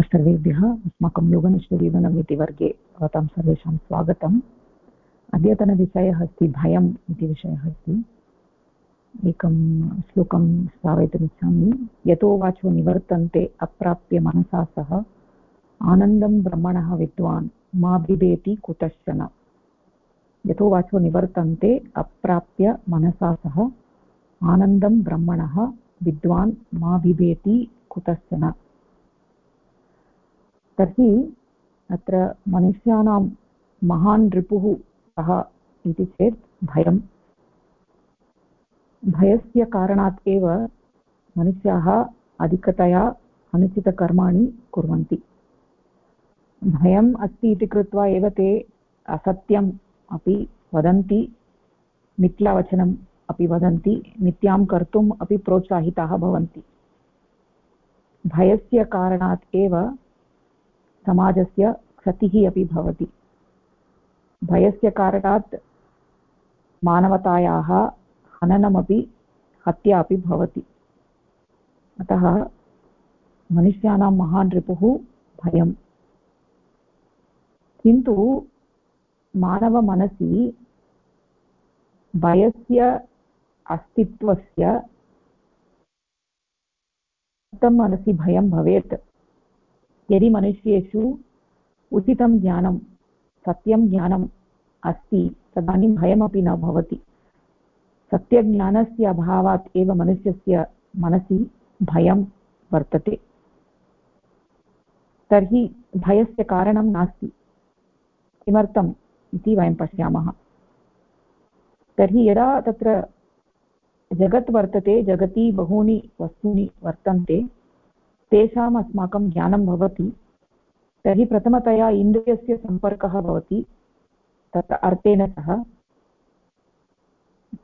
सर्वेभ्यः अस्माकं योगनिष्ठजीवनम् इति वर्गे भवतां सर्वेषां स्वागतम्। अद्यतनविषयः अस्ति भयम् इति विषयः अस्ति। एकं श्लोकं श्रावयितुमिच्छामि यतो वाचो निवर्तन्ते अप्राप्य मनसा सह, आनन्दं ब्रह्मणः विद्वान् मा बिभेति कुतश्चन। यतो वाचो निवर्तन्ते अप्राप्य मनसा सह, आनन्दं ब्रह्मणः विद्वान् मा बिभेति कुतश्चन। तर्हि अत्र मनुष्याणां महान् रिपुः कः इति चेत् भयं भयस्य कारणात् एव मनुष्याः अधिकतया अनुचितकर्माणि कुर्वन्ति। भयम् अस्ति इति कृत्वा एव ते असत्यम् अपि वदन्ति, मिथ्यावचनम् अपि वदन्ति, मिथ्यां कर्तुम् अपि प्रोत्साहिताः भवन्ति। भयस्य कारणात् एव समाजस्य क्षतिः अपि भवति। भयस्य कारणात् मानवतायाः हननमपि, हत्या अपि भवति। अतः मनुष्याणां महान् रिपुः भयम्। किन्तु मानवमनसि भयस्य अस्तित्वस्य मनसि भयं भवेत्। यदि मनुष्येषु उचितं ज्ञानं, सत्यं ज्ञानम् अस्ति, तदानीं भयमपि न भवति। सत्यज्ञानस्य अभावात् एव मनुष्यस्य मनसि भयं वर्तते। तर्हि भयस्य कारणं नास्ति। किमर्थम् इति वयं पश्यामः। तर्हि यदा तत्र जगत् वर्तते, जगति बहूनि वस्तूनि वर्तन्ते तेषाम् अस्माकं ज्ञानं भवति, तर्हि प्रथमतया इन्द्रियस्य सम्पर्कः भवति तत्र अर्थेन सह।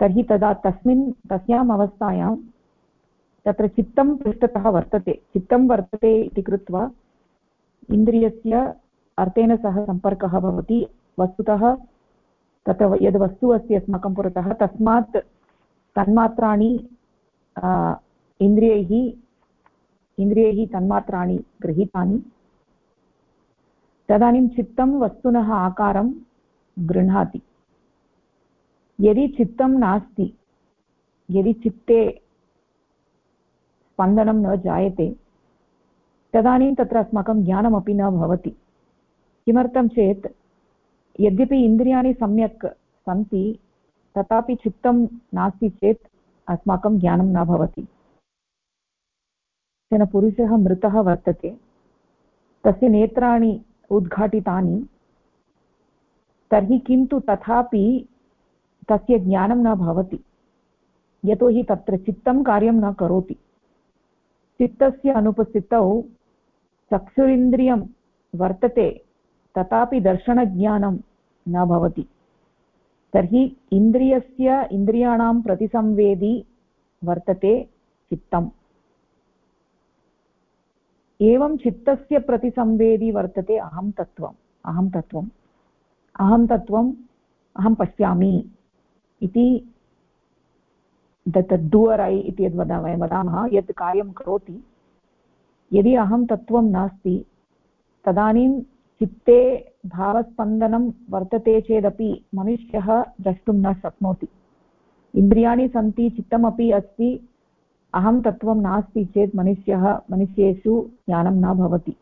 तर्हि तदा तस्मिन्, तस्याम् अवस्थायां तत्र चित्तं पृष्ठतः वर्तते। चित्तं वर्तते इति कृत्वा इन्द्रियस्य अर्थेन सह सम्पर्कः भवति। वस्तुतः तत्र यद् वस्तु अस्ति अस्माकं पुरतः, तस्मात् तन्मात्राणि इन्द्रियैः इन्द्रियैः तन्मात्राणि गृहीतानि। तदानीं चित्तं वस्तुनः आकारं गृह्णाति। यदि चित्तं नास्ति, यदि चित्ते स्पन्दनं न जायते, तदानीं तत्र अस्माकं ज्ञानमपि न भवति। किमर्थं चेत्, यद्यपि इन्द्रियाणि सम्यक् सन्ति, तथापि चित्तं नास्ति चेत् अस्माकं ज्ञानं न भवति। कश्चन पुरुषः मृतः वर्तते। तस्य नेत्राणि उद्घाटितानि। तर्हि किन्तु तथापि तस्य ज्ञानं न भवति। यतोहि तत्र चित्तं कार्यं न करोति। चित्तस्य अनुपस्थितौ चक्षुरिन्द्रियं वर्तते, तथापि दर्शनज्ञानं न भवति। तर्हि इन्द्रियस्य इन्द्रियाणां प्रतिसंवेदी वर्तते चित्तम्। एवं चित्तस्य प्रतिसंवेदी वर्तते अहं तत्त्वम् अहं तत्त्वम् अहं तत्त्वम् अहं पश्यामि इति तत् डुवर् ऐ इति यद् वदा, वयं वदामः यत् कार्यं करोति, यदि अहं तत्त्वं नास्ति, तदानीं चित्ते भावस्पन्दनं वर्तते चेदपि मनुष्यः द्रष्टुं न शक्नोति। इन्द्रियाणि सन्ति, चित्तमपि अस्ति अहं तत्त्वं नास्ति चेत् मनुष्यः, मनुष्येषु ज्ञानं न भवति।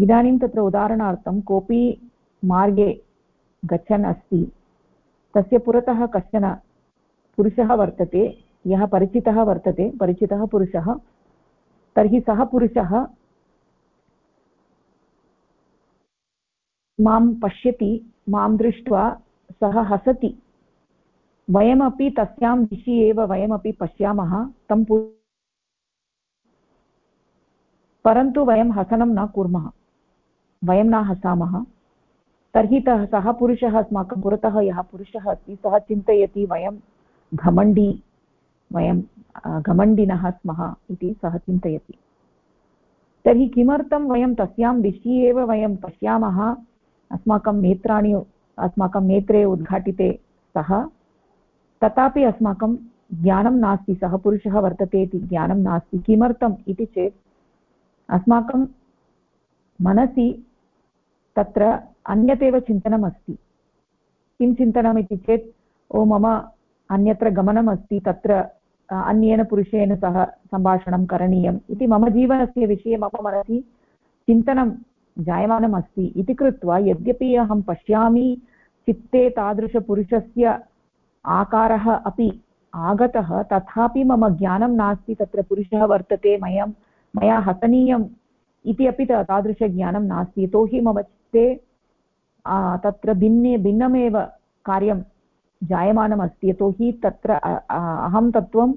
इदानीं तत्र उदाहरणार्थं कोऽपि मार्गे गच्छन् अस्ति, तस्य पुरतः कश्चन पुरुषः वर्तते, यः परिचितः वर्तते, परिचितः पुरुषः, तर्हि सः पुरुषः माँ पश्यति, माँ दृष्ट्वा सः हसति। वयमपि तस्यां दिशि एव वयमपि पश्यामः, तं परन्तु वयं हसनं न कुर्मः। वयं न हसामः। तर्हि तः सः पुरुषः अस्माकं पुरतः, यः पुरुषः अस्ति, सः चिन्तयति वयं घमण्डी, वयं घमण्डिनः स्मः इति सः चिन्तयति। तर्हि किमर्थं वयं तस्यां दिशि एव वयं पश्यामः? अस्माकं नेत्राणि, अस्माकं नेत्रे उद्घाटिते सः तथापि अस्माकं ज्ञानं नास्ति, सः पुरुषः वर्तते इति ज्ञानं नास्ति, किमर्थम् इति चेत् अस्माकं मनसि तत्र अन्यत् चिन्तनम् अस्ति किं चिन्तनम् इति चेत्, ओ मम अन्यत्र गमनम् अस्ति तत्र अन्येन पुरुषेण सह सम्भाषणं करणीयम् इति मम जीवनस्य विषये मम मनसि चिन्तनं जायमानम् अस्ति इति कृत्वा यद्यपि अहं पश्यामि, चित्ते तादृशपुरुषस्य आकारः अपि आगतः, तथापि मम ज्ञानं नास्ति, तत्र पुरुषः वर्तते, मयं, मया हसनीयम् इति अपि तादृशज्ञानं नास्ति। यतोहि मम चित्ते तत्र भिन्ने, भिन्नमेव कार्यं जायमानमस्ति। यतोहि तत्र अहं तत्त्वं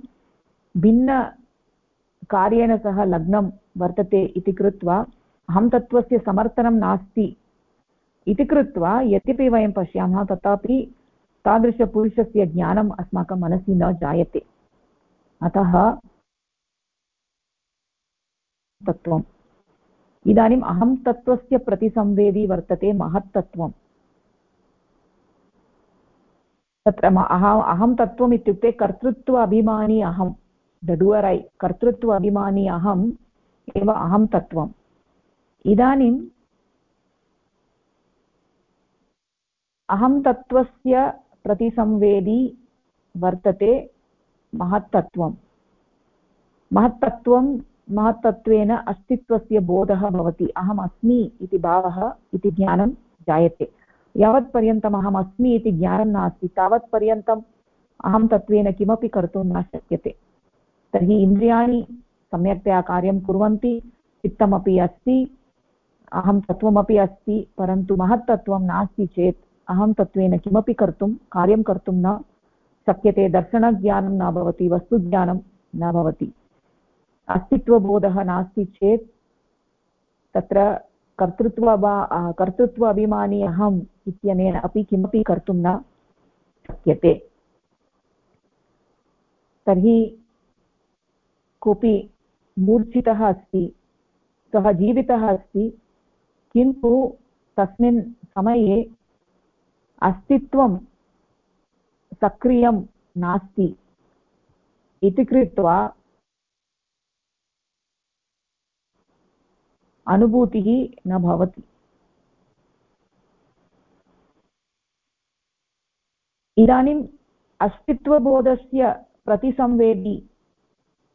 भिन्नकार्येण सह लग्नं वर्तते इति कृत्वा, अहं तत्त्वस्य समर्थनं नास्ति इति कृत्वा, यद्यपि वयं पश्यामः, तथापि तादृशपुरुषस्य ज्ञानम् अस्माकं मनसि न जायते। अतः तत्त्वम्। इदानीम् अहं तत्त्वस्य प्रतिसंवेदी वर्तते महत्तत्त्वम्। तत्र अहम् अहं तत्त्वम् इत्युक्ते कर्तृत्व अभिमानी अहं द डुवर् ऐ कर्तृत्व अभिमानी अहम् एव अहं तत्त्वम्। इदानीम् अहं तत्त्वस्य प्रतिसंवेदी वर्तते महत्तत्त्वं। महत्तत्त्वं, महत्तत्त्वेन अस्तित्वस्य बोधः भवति। अहम् अस्मि इति भावः, इति ज्ञानं जायते। यावत्पर्यन्तम् अहम् अस्मि इति ज्ञानं नास्ति। तावत्पर्यन्तम् अहं तत्त्वेन किमपि कर्तुं न शक्यते। तर्हि इन्द्रियाणि सम्यक्तया कार्यं कुर्वन्ति, चित्तमपि अस्ति, अहं तत्त्वमपि अस्ति, परन्तु महत्तत्त्वं नास्ति चेत् अहं तत्त्वेन किमपि कर्तुं, कार्यं कर्तुं न शक्यते, दर्शनज्ञानं न भवति, वस्तुज्ञानं न भवति। अस्तित्वबोधः नास्ति चेत् तत्र कर्तृत्व वा कर्तृत्व अभिमानी अहम् इत्यनेन अपि किमपि कर्तुं न शक्यते। तर्हि कोऽपि मूर्छितः अस्ति, सः जीवितः अस्ति, किन्तु तस्मिन् समये अस्तित्वं सक्रियं नास्ति इति कृत्वा अनुभूतिः न भवति। इदानीम् अस्तित्वबोधस्य प्रतिसंवेदी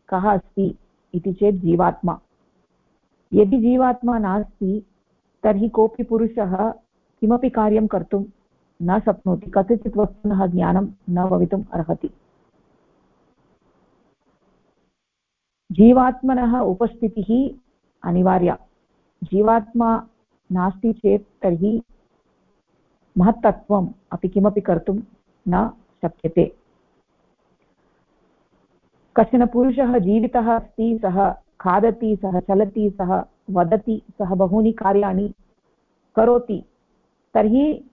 कः अस्ति इति चेत् जीवात्मा। यदि जीवात्मा नास्ति, तर्हि कोऽपि पुरुषः किमपि कार्यं कर्तुं न शक्नोति, कस्यचित् वस्तुनः ज्ञानं न भवितुम् अर्हति। जीवात्मनः उपस्थितिः अनिवार्या। जीवात्मा नास्ति चेत् तर्हि महत्तत्त्वम् अपि किमपि कर्तुं न शक्यते। कश्चन पुरुषः जीवितः अस्ति, सः खादति, सः चलति, सः वदति, सः बहूनि कार्याणि करोति, तर्हि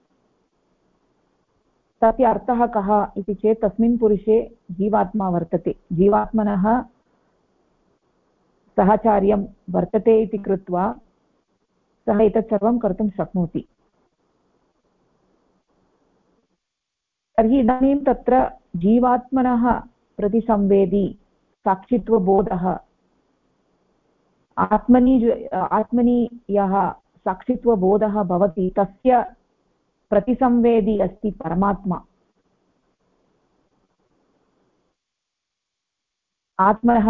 तस्य अर्थः कः इति चेत् तस्मिन् पुरुषे जीवात्मा वर्तते। जीवात्मनः सहचार्यं वर्तते इति कृत्वा सः एतत् सर्वं कर्तुं शक्नोति। तर्हि इदानीं तत्र जीवात्मनः प्रतिसंवेदी साक्षित्वबोधः, आत्मनि आत्मनि यः साक्षित्वबोधः भवति, तस्य प्रतिसंवेदी अस्ति परमात्मा। आत्मनः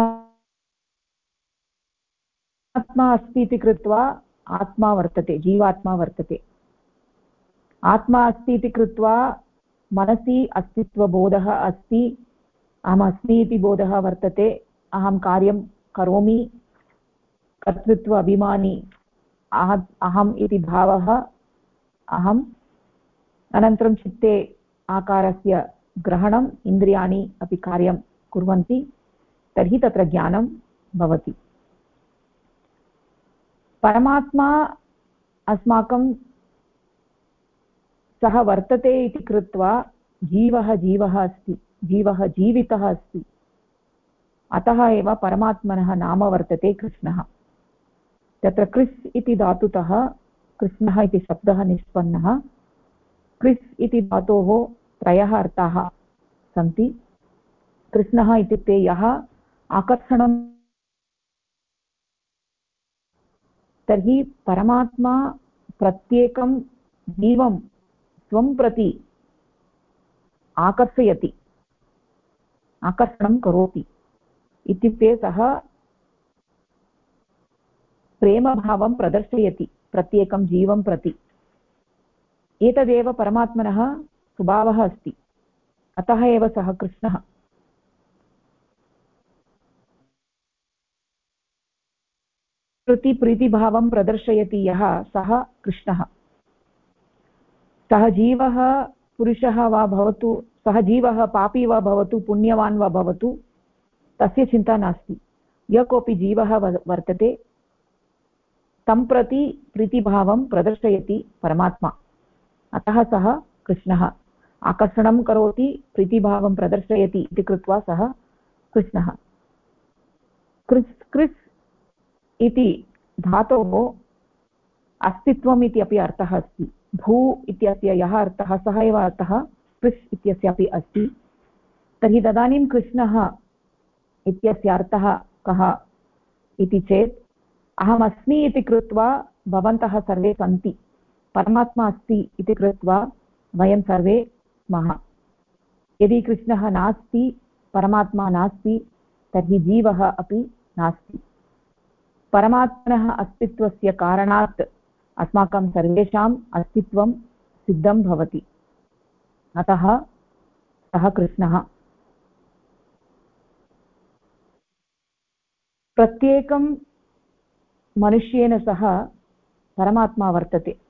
आत्मा अस्ति इति कृत्वा आत्मा वर्तते, जीवात्मा वर्तते। आत्मा अस्ति इति कृत्वा मनसि अस्तित्वबोधः अस्ति अहमस्मि इति बोधः वर्तते, अहं कार्यं करोमि, कर्तृत्व अभिमानी अहम् इति भावः अहम् अनन्तरं चित्ते आकारस्य ग्रहणम्, इन्द्रियाणि अपि कार्यं कुर्वन्ति, तर्हि तत्र ज्ञानं भवति। परमात्मा अस्माकं सः वर्तते इति कृत्वा जीवः जीवः अस्ति, जीवः जीवितः अस्ति। अतः एव परमात्मनः नाम वर्तते कृष्णः। तत्र कृस् इति धातुतः, कृष्णः इति शब्दः निष्पन्नः। कृस् इति धातोः त्रयः अर्थाः सन्ति। कृष्णः इत्युक्ते यः आकर्षणं तर्हि परमात्मा प्रत्येकं जीवं स्वं प्रति आकर्षयति, आकर्षणं करोति। इत्युक्ते सः प्रेमभावं प्रदर्शयति प्रत्येकं जीवं प्रति। एतदेव परमात्मनः स्वभावः अस्ति। अतः एव सः कृष्णः। प्रति प्रीतिभावं प्रदर्शयति यः, सः कृष्णः। सः जीवः पुरुषः वा भवतु, सः जीवः पापी वा भवतु, पुण्यवान् वा भवतु, तस्य चिन्ता नास्ति। यः कोऽपि जीवः वर्तते, तं प्रति प्रीतिभावं प्रदर्शयति परमात्मा। अतः सः कृष्णः। आकर्षणं करोति, प्रीतिभावं प्रदर्शयति इति कृत्वा सः कृष्णः। कृस् कृस् इति धातोः अस्तित्वम् इति अपि अर्थः अस्ति। भू इत्यस्य यः अर्थः, सः एव अर्थः कृस् इत्यस्य अपि अस्ति। तर्हि तदानीं कृष्णः इत्यस्य अर्थः कः इति चेत्, अहमस्मि इति कृत्वा भवन्तः सर्वे सन्ति। परमात्मा अस्ति इति कृत्वा वयं सर्वे स्मः। यदि कृष्णः नास्ति, परमात्मा नास्ति, तर्हि जीवः अपि नास्ति। परमात्मनः अस्तित्वस्य कारणात् अस्माकं सर्वेषाम् अस्तित्वं सिद्धं भवति। अतः सः कृष्णः। प्रत्येकं मनुष्येन सह परमात्मा वर्तते।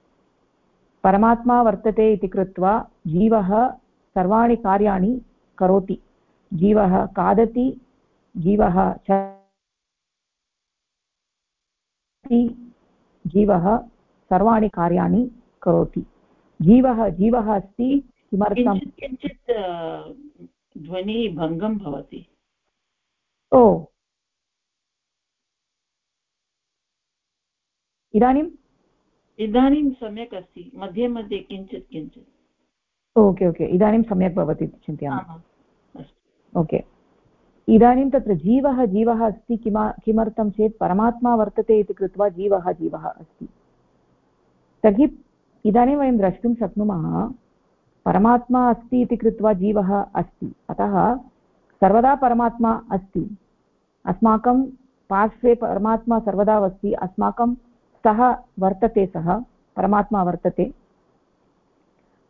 परमात्मा वर्तते इति कृत्वा जीवः सर्वाणि कार्याणि करोति। जीवः खादति जीवः जीवः सर्वाणि कार्याणि करोति। जीवः जीवः अस्ति किमर्थं किञ्चित् ध्वनिः भङ्गं भवति। ओ। इदानीं इदानीं सम्यक् अस्ति मध्ये मध्ये किञ्चित् किञ्चित्। ओके ओके इदानीं सम्यक् भवति चिन्तयामि। ओके इदानीं तत्र जीवः जीवः अस्ति किमा किमर्थं चेत् परमात्मा वर्तते इति कृत्वा जीवः जीवः अस्ति। तर्हि इदानीं वयं द्रष्टुं शक्नुमः परमात्मा अस्ति इति कृत्वा जीवः अस्ति। अतः सर्वदा परमात्मा अस्ति। अस्माकं पार्श्वे परमात्मा सर्वदा अस्ति। अस्माकं सः वर्तते सः, परमात्मा वर्तते।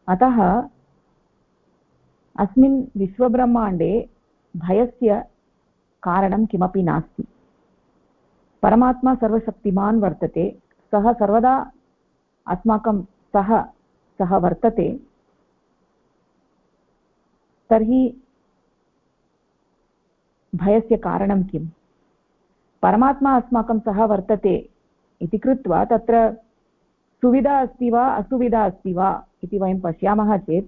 अतः अस्मिन् विश्वब्रह्माण्डे भयस्य कारणं किमपि नास्ति। परमात्मा सर्वशक्तिमान् वर्तते, सः सर्वदा अस्माकं सः सः वर्तते। तर्हि भयस्य कारणं किम्? परमात्मा अस्माकं सः वर्तते इति कृत्वा तत्र सुविधा अस्ति वा असुविधा अस्ति वा इति वयं पश्यामः चेत्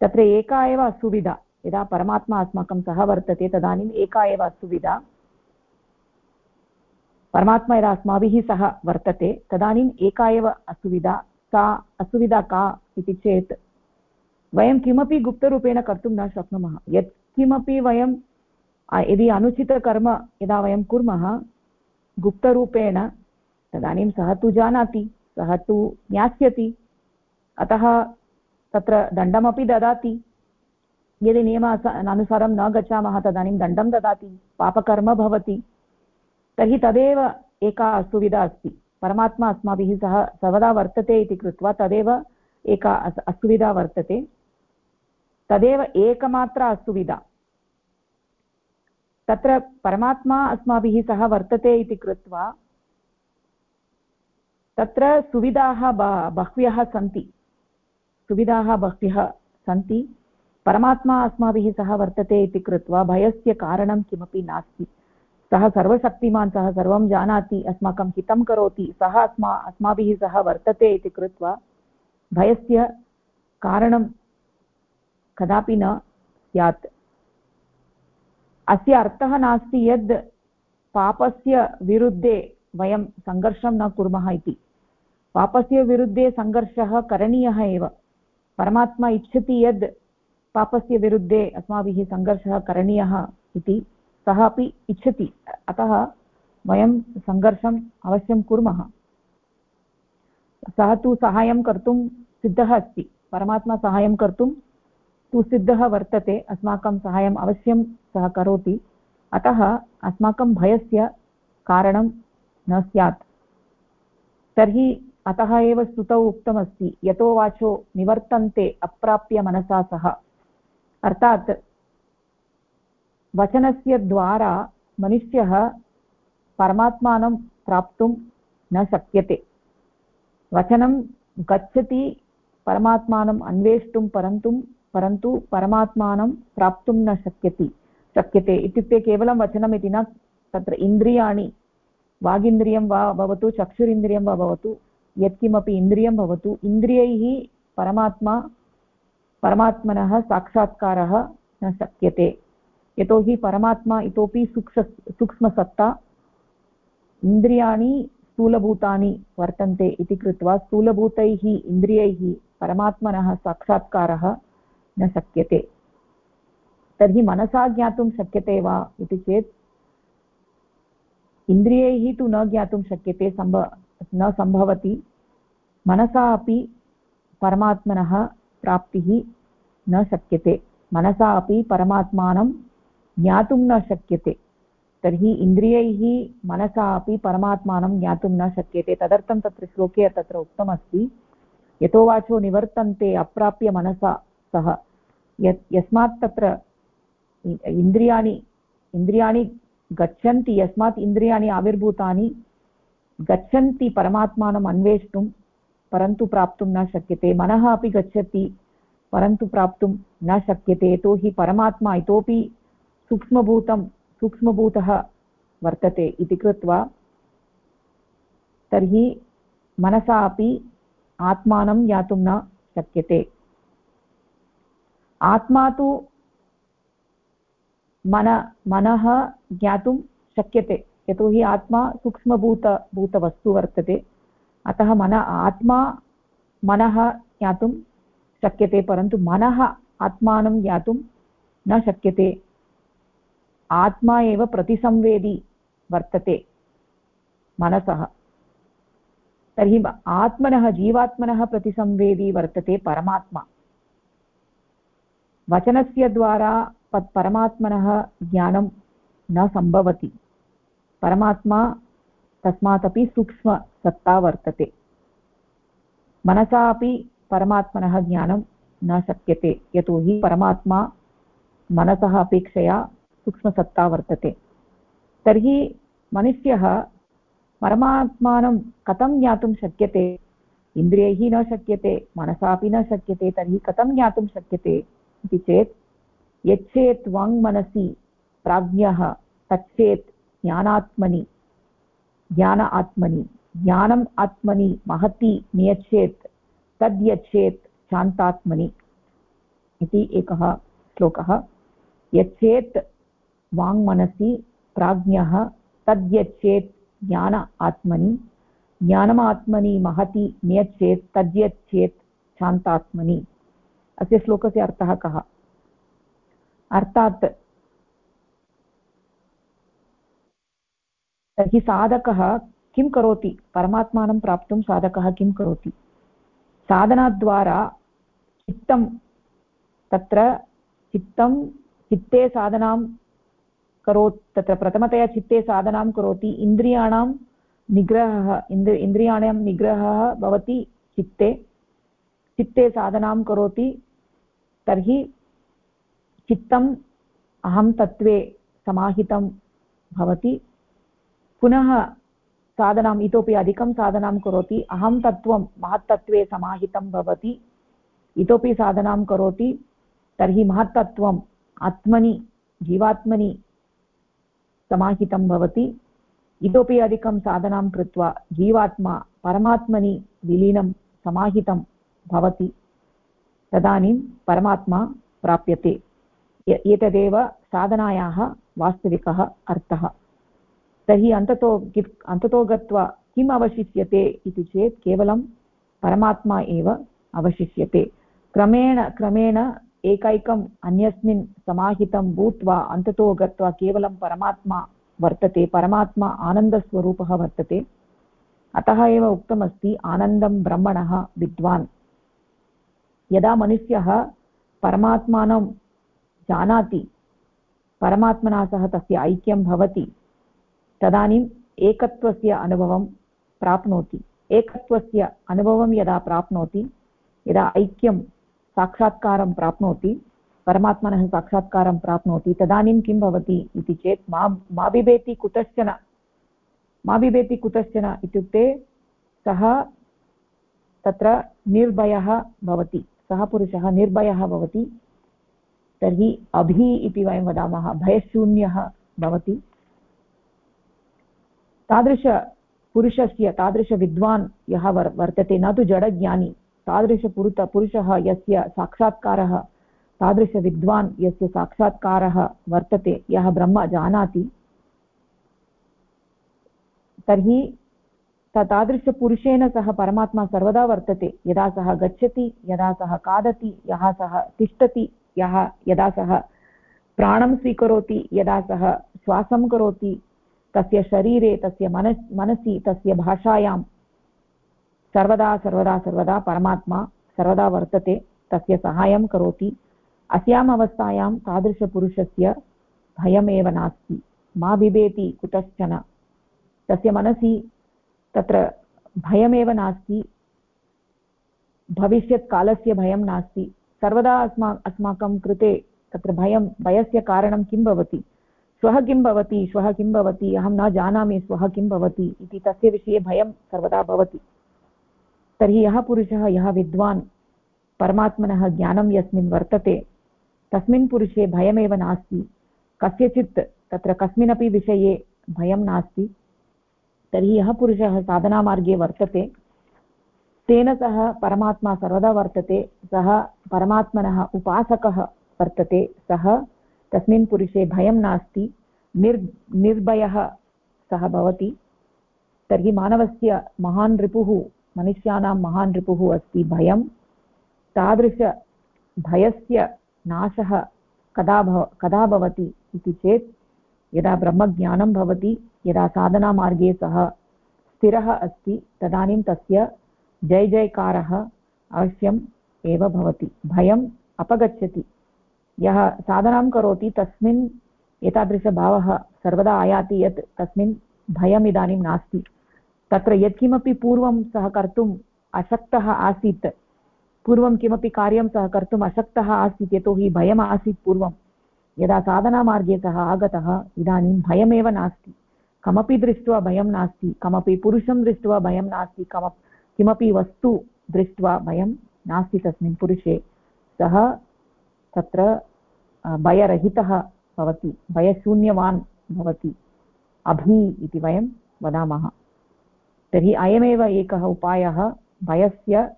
तत्र एका एव असुविधा। यदा परमात्मा अस्माकं सह वर्तते तदानीम् एका एव असुविधा। परमात्मा यदा अस्माभिः सह वर्तते तदानीम् एका एव असुविधा। सा असुविधा का इति चेत् वयं किमपि गुप्तरूपेण कर्तुं न शक्नुमः। यत्किमपि वयं यदि अनुचितकर्म यदा वयं कुर्मः, गुप्तरूपेण तदानीं सः तु जानाति, सः तु ज्ञास्यति। अतः तत्र दण्डमपि ददाति। यदि नियम न गच्छामः, तदानीं दण्डं ददाति, पापकर्म भवति। तर्हि तदेव एका असुविधा अस्ति। परमात्मा अस्माभिः सह सर्वदा वर्तते इति कृत्वा तदेव एका असुविधा वर्तते। तदेव एकमात्र असुविधा। तत्र परमात्मा अस्माभिः सह वर्तते इति कृत्वा तत्र सुविधाः बह्व्यः सन्ति। सुविधाः बह्व्यः सन्ति। परमात्मा अस्माभिः सह वर्तते इति कृत्वा भयस्य कारणं किमपि नास्ति। सः सर्वशक्तिमान्, सः सर्वं जानाति, अस्माकं हितं करोति, सः अस्मा, अस्माभिः सह वर्तते इति कृत्वा भयस्य कारणं कदापि न स्यात्। अस्य अर्थः नास्ति यद् पापस्य विरुद्धे वयं सङ्घर्षं न कुर्मः इति। पापस्य विरुद्धे सङ्घर्षः करणीयः एव। परमात्मा इच्छति यद् पापस्य विरुद्धे अस्माभिः सङ्घर्षः करणीयः इति सः अपि इच्छति। अतः वयं सङ्घर्षम् अवश्यं कुर्मः। सः तु सहायं कर्तुं सिद्धः अस्ति। परमात्मा सहायं कर्तुं तु सिद्धः वर्तते। अस्माकं सहायम् अवश्यं सः करोति। अतः अस्माकं भयस्य कारणं न स्यात्। तर्हि अतः एव स्तुतौ उक्तमस्ति, यतो वाचो निवर्तन्ते अप्राप्य मनसा सह। अर्थात् वचनस्य द्वारा मनुष्यः परमात्मानं प्राप्तुं न शक्यते। वचनं गच्छति परमात्मानम् अन्वेष्टुं परन्तु परन्तु परमात्मानं प्राप्तुं न शक्यति, शक्यते इत्युक्ते केवलं वचनमिति न, तत्र इन्द्रियाणि, वागिन्द्रियं वा भवतु, चक्षुरिन्द्रियं वा भवतु यत्किमपि इन्द्रियं भवतु। इन्द्रियैः परमात्मा, परमात्मनः साक्षात्कारः न शक्यते। यतोहि परमात्मा इतोपि सूक्ष्म, सूक्ष्मसत्ता। इन्द्रियाणि स्थूलभूतानि वर्तन्ते इति कृत्वा स्थूलभूतैः इन्द्रियैः परमात्मनः साक्षात्कारः न शक्यते। तर्हि मनसा ज्ञातुं शक्यते वा इति चेत् इन्द्रियैः तु न ज्ञातुं शक्यते सम्भ न सम्भवति। मनसा अपि परमात्मनः प्राप्तिः न शक्यते। मनसा अपि परमात्मानं ज्ञातुं न शक्यते। तर्हि इन्द्रियैः मनसा अपि परमात्मानं ज्ञातुं न शक्यते। तदर्थं तत्र श्लोके तत्र उक्तमस्ति, यतो वाचो निवर्तन्ते अप्राप्य मनसा सह। यत् यस्मात् तत्र इन्द्रियाणि इन्द्रियाणि गच्छन्ति, यस्मात् इन्द्रियाणि आविर्भूतानि गच्छन्ति परमात्मानम् अन्वेष्टुं, परन्तु प्राप्तुं न शक्यते। मनः अपि गच्छति, परन्तु प्राप्तुं न शक्यते। यतोहि परमात्मा इतोपि सूक्ष्मभूतं, सूक्ष्मभूतः वर्तते इति कृत्वा तर्हि मनसा अपि आत्मानं ज्ञातुं न शक्यते। आत्मा तु मन, मनः ज्ञातुं शक्यते। यतोहि आत्मा सूक्ष्मभूत, भूतवस्तु वर्तते। अतः मन, आत्मा मनः ज्ञातुं शक्यते, परन्तु मनः आत्मानं ज्ञातुं न शक्यते। आत्मा एव प्रतिसंवेदी वर्तते मनसः। तर्हि आत्मनः, जीवात्मनः प्रतिसंवेदी वर्तते परमात्मा। वचनस्य द्वारा परमात्मनः ज्ञानं न सम्भवति। परमात्मा तस्मात् अपि सूक्ष्मसत्ता वर्तते। मनसा अपि परमात्मनः ज्ञानं न शक्यते यतोहि परमात्मा मनसः अपेक्षया सूक्ष्मसत्ता वर्तते। तर्हि मनुष्यः परमात्मानं कथं ज्ञातुं शक्यते? इन्द्रियैः न शक्यते, मनसापि न शक्यते, तर्हि कथं ज्ञातुं शक्यते इति चेत्, यच्छेत् वाङ्मनसि प्राज्ञः, तच्छेत् ज्ञानात्मनि, ज्ञान आत्मनि, ज्ञानम् आत्मनि महति नियच्छेत्, तद्यच्छेत् शान्तात्मनि इति एकः श्लोकः। यच्छेत् वाङ्मनसि प्राज्ञः तद्यच्चेत् ज्ञान आत्मनि ज्ञानमात्मनि महति नियच्छेत्, तद्यच्छेत् शान्तात्मनि। अस्य श्लोकस्य अर्थः कः? अर्थात् तर्हि साधकः किं करोति? परमात्मानं प्राप्तुं साधकः किं करोति? साधनाद्वारा चित्तं, तत्र चित्तं, चित्ते साधनां करोत्, तत्र प्रथमतया चित्ते साधनां करोति, इन्द्रियाणां निग्रहः, इन्द्र, इन्द्रियाणां निग्रहः भवति चित्ते। चित्ते साधनां करोति, तर्हि चित्तम् अहं तत्त्वे समाहितं भवति। पुनः साधनाम्, इतोपि अधिकं साधनां करोति। अहं तत्त्वं, महत्तत्त्वे समाहितं भवति। इतोपि साधनां करोति। तर्हि महत्तत्त्वम्, आत्मनि, जीवात्मनि समाहितं भवति। इतोपि अधिकं साधनां कृत्वा जीवात्मा, परमात्मनि विलीनं समाहितं भवति। तदानीं परमात्मा प्राप्यते। एतदेव साधनायाः वास्तविकः अर्थः। तर्हि अन्ततो अन्ततो गत्वा किम् अवशिष्यते इति चेत् केवलं परमात्मा एव अवशिष्यते। क्रमेण क्रमेण एकैकम् अन्यस्मिन् समाहितं भूत्वा अन्ततो गत्वा केवलं परमात्मा वर्तते, परमात्मा आनन्दस्वरूपः वर्तते। अतः एव उक्तमस्ति, आनन्दं ब्रह्मणः विद्वान्। यदा मनुष्यः परमात्मानं जानाति, परमात्मना सह तस्य ऐक्यं भवति तदानीम् एकत्वस्य अनुभवं प्राप्नोति। एकत्वस्य अनुभवं यदा प्राप्नोति, यदा ऐक्यं साक्षात्कारं प्राप्नोति, परमात्मनः साक्षात्कारं प्राप्नोति, तदानीं किं भवति इति चेत् मा मा बिभेति कुतश्चन मा बिभेति कुतश्चन इत्युक्ते सः तत्र निर्भयः भवति, सः पुरुषः निर्भयः भवति, तर्हि अभि इति वयं वदामः, भयशून्यः भवति। तादृशपुरुषस्य तादृशविद्वान् यः वर्, वर्तते, न तु जडज्ञानी। तादृशपुरुत पुरुषः यस्य साक्षात्कारः तादृशविद्वान् यस्य साक्षात्कारः वर्तते, यः ब्रह्म जानाति। तर्हि तादृशपुरुषेण सह परमात्मा सर्वदा वर्तते। यदा सः गच्छति, यदा सः खादति, यः सः तिष्ठति, यः, यदा सः प्राणं स्वीकरोति, यदा सः श्वासं करोति तस्य शरीरे, तस्य मनस्, मनसि, तस्य भाषायां सर्वदा सर्वदा सर्वदा परमात्मा सर्वदा वर्तते, तस्य सहायं करोति। अस्याम् अवस्थायां तादृशपुरुषस्य भयमेव नास्ति। मा बिभेति कुतश्चन। तस्य मनसि तत्र भयमेव नास्ति। भविष्यत्कालस्य भयं नास्ति। सर्वदा अस्मा, अस्माकं कृते तत्र भयं, भयस्य कारणं किं भवति? श्वः किं भवति श्वः किं भवति, अहं न जानामि श्वः किं भवति इति तस्य विषये भयं सर्वदा भवति। तर्हि यः पुरुषः, यः विद्वान्, परमात्मनः ज्ञानं यस्मिन् वर्तते, तस्मिन् पुरुषे भयमेव नास्ति। कस्यचित् तत्र कस्मिन्नपि विषये भयं नास्ति। तर्हि यः पुरुषः साधनामार्गे वर्तते, तेन सह परमात्मा सर्वदा वर्तते, सः परमात्मनः उपासकः वर्तते, सः तस्मिन् पुरुषे भयं नास्ति, निर्, निर्भयः सः भवति। तर्हि मानवस्य महान् रिपुः मनुष्याणां महान् रिपुः अस्ति भयं। तादृशभयस्य नाशः कदा भव, कदा भवति इति चेत्, यदा ब्रह्मज्ञानं भवति, यदा साधनामार्गे सः स्थिरः अस्ति, तदानीं तस्य जय जयकारः अवश्यम् एव भवति। भयम् अपगच्छति। यः साधनां करोति तस्मिन् एतादृशभावः सर्वदा आयाति यत् तस्मिन् भयम् इदानीं नास्ति। तत्र यत्किमपि पूर्वं सः कर्तुम् अशक्तः आसीत्, पूर्वं किमपि कार्यं सः कर्तुम् अशक्तः आसीत्, यतोहि भयम् आसीत् पूर्वं। यदा साधनामार्गे सः आगतः, इदानीं भयमेव नास्ति। कमपि दृष्ट्वा भयं नास्ति, कमपि पुरुषं दृष्ट्वा भयं नास्ति कमपि किमपि वस्तु दृष्ट्वा भयं नास्ति तस्मिन् पुरुषे। सः तत्र भयरहितः भवति भयशून्यवान् भवति अभि इति वयं वदामः। तर्हि अयमेव एकः उपायः भयस्य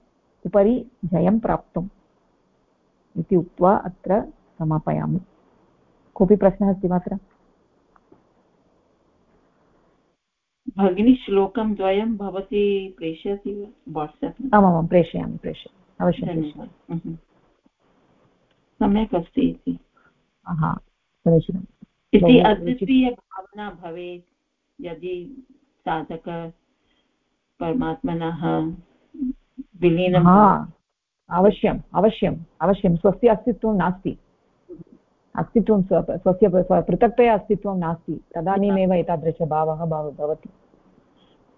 उपरि जयं प्राप्तुम् इति उक्त्वा अत्र समापयामि। कोऽपि प्रश्नः अस्ति वा अत्र भगिनी श्लोकं द्वयं भवती प्रेषयति वाट्साप् आमामां प्रेषयामि प्रेषयामि। अवश्यं धन्यवादः। सम्यक् अस्ति इति। समीचीनम् इति अद्वितीयभावना भवेत् यदि साधक परमात्मनः विलीनं अवश्यम् अवश्यम् अवश्यं। स्वस्य अस्तित्वं नास्ति। अस्तित्वं स्वस्य पृथक्तया अस्तित्वं नास्ति। तदानीमेव एतादृशभावः भवति।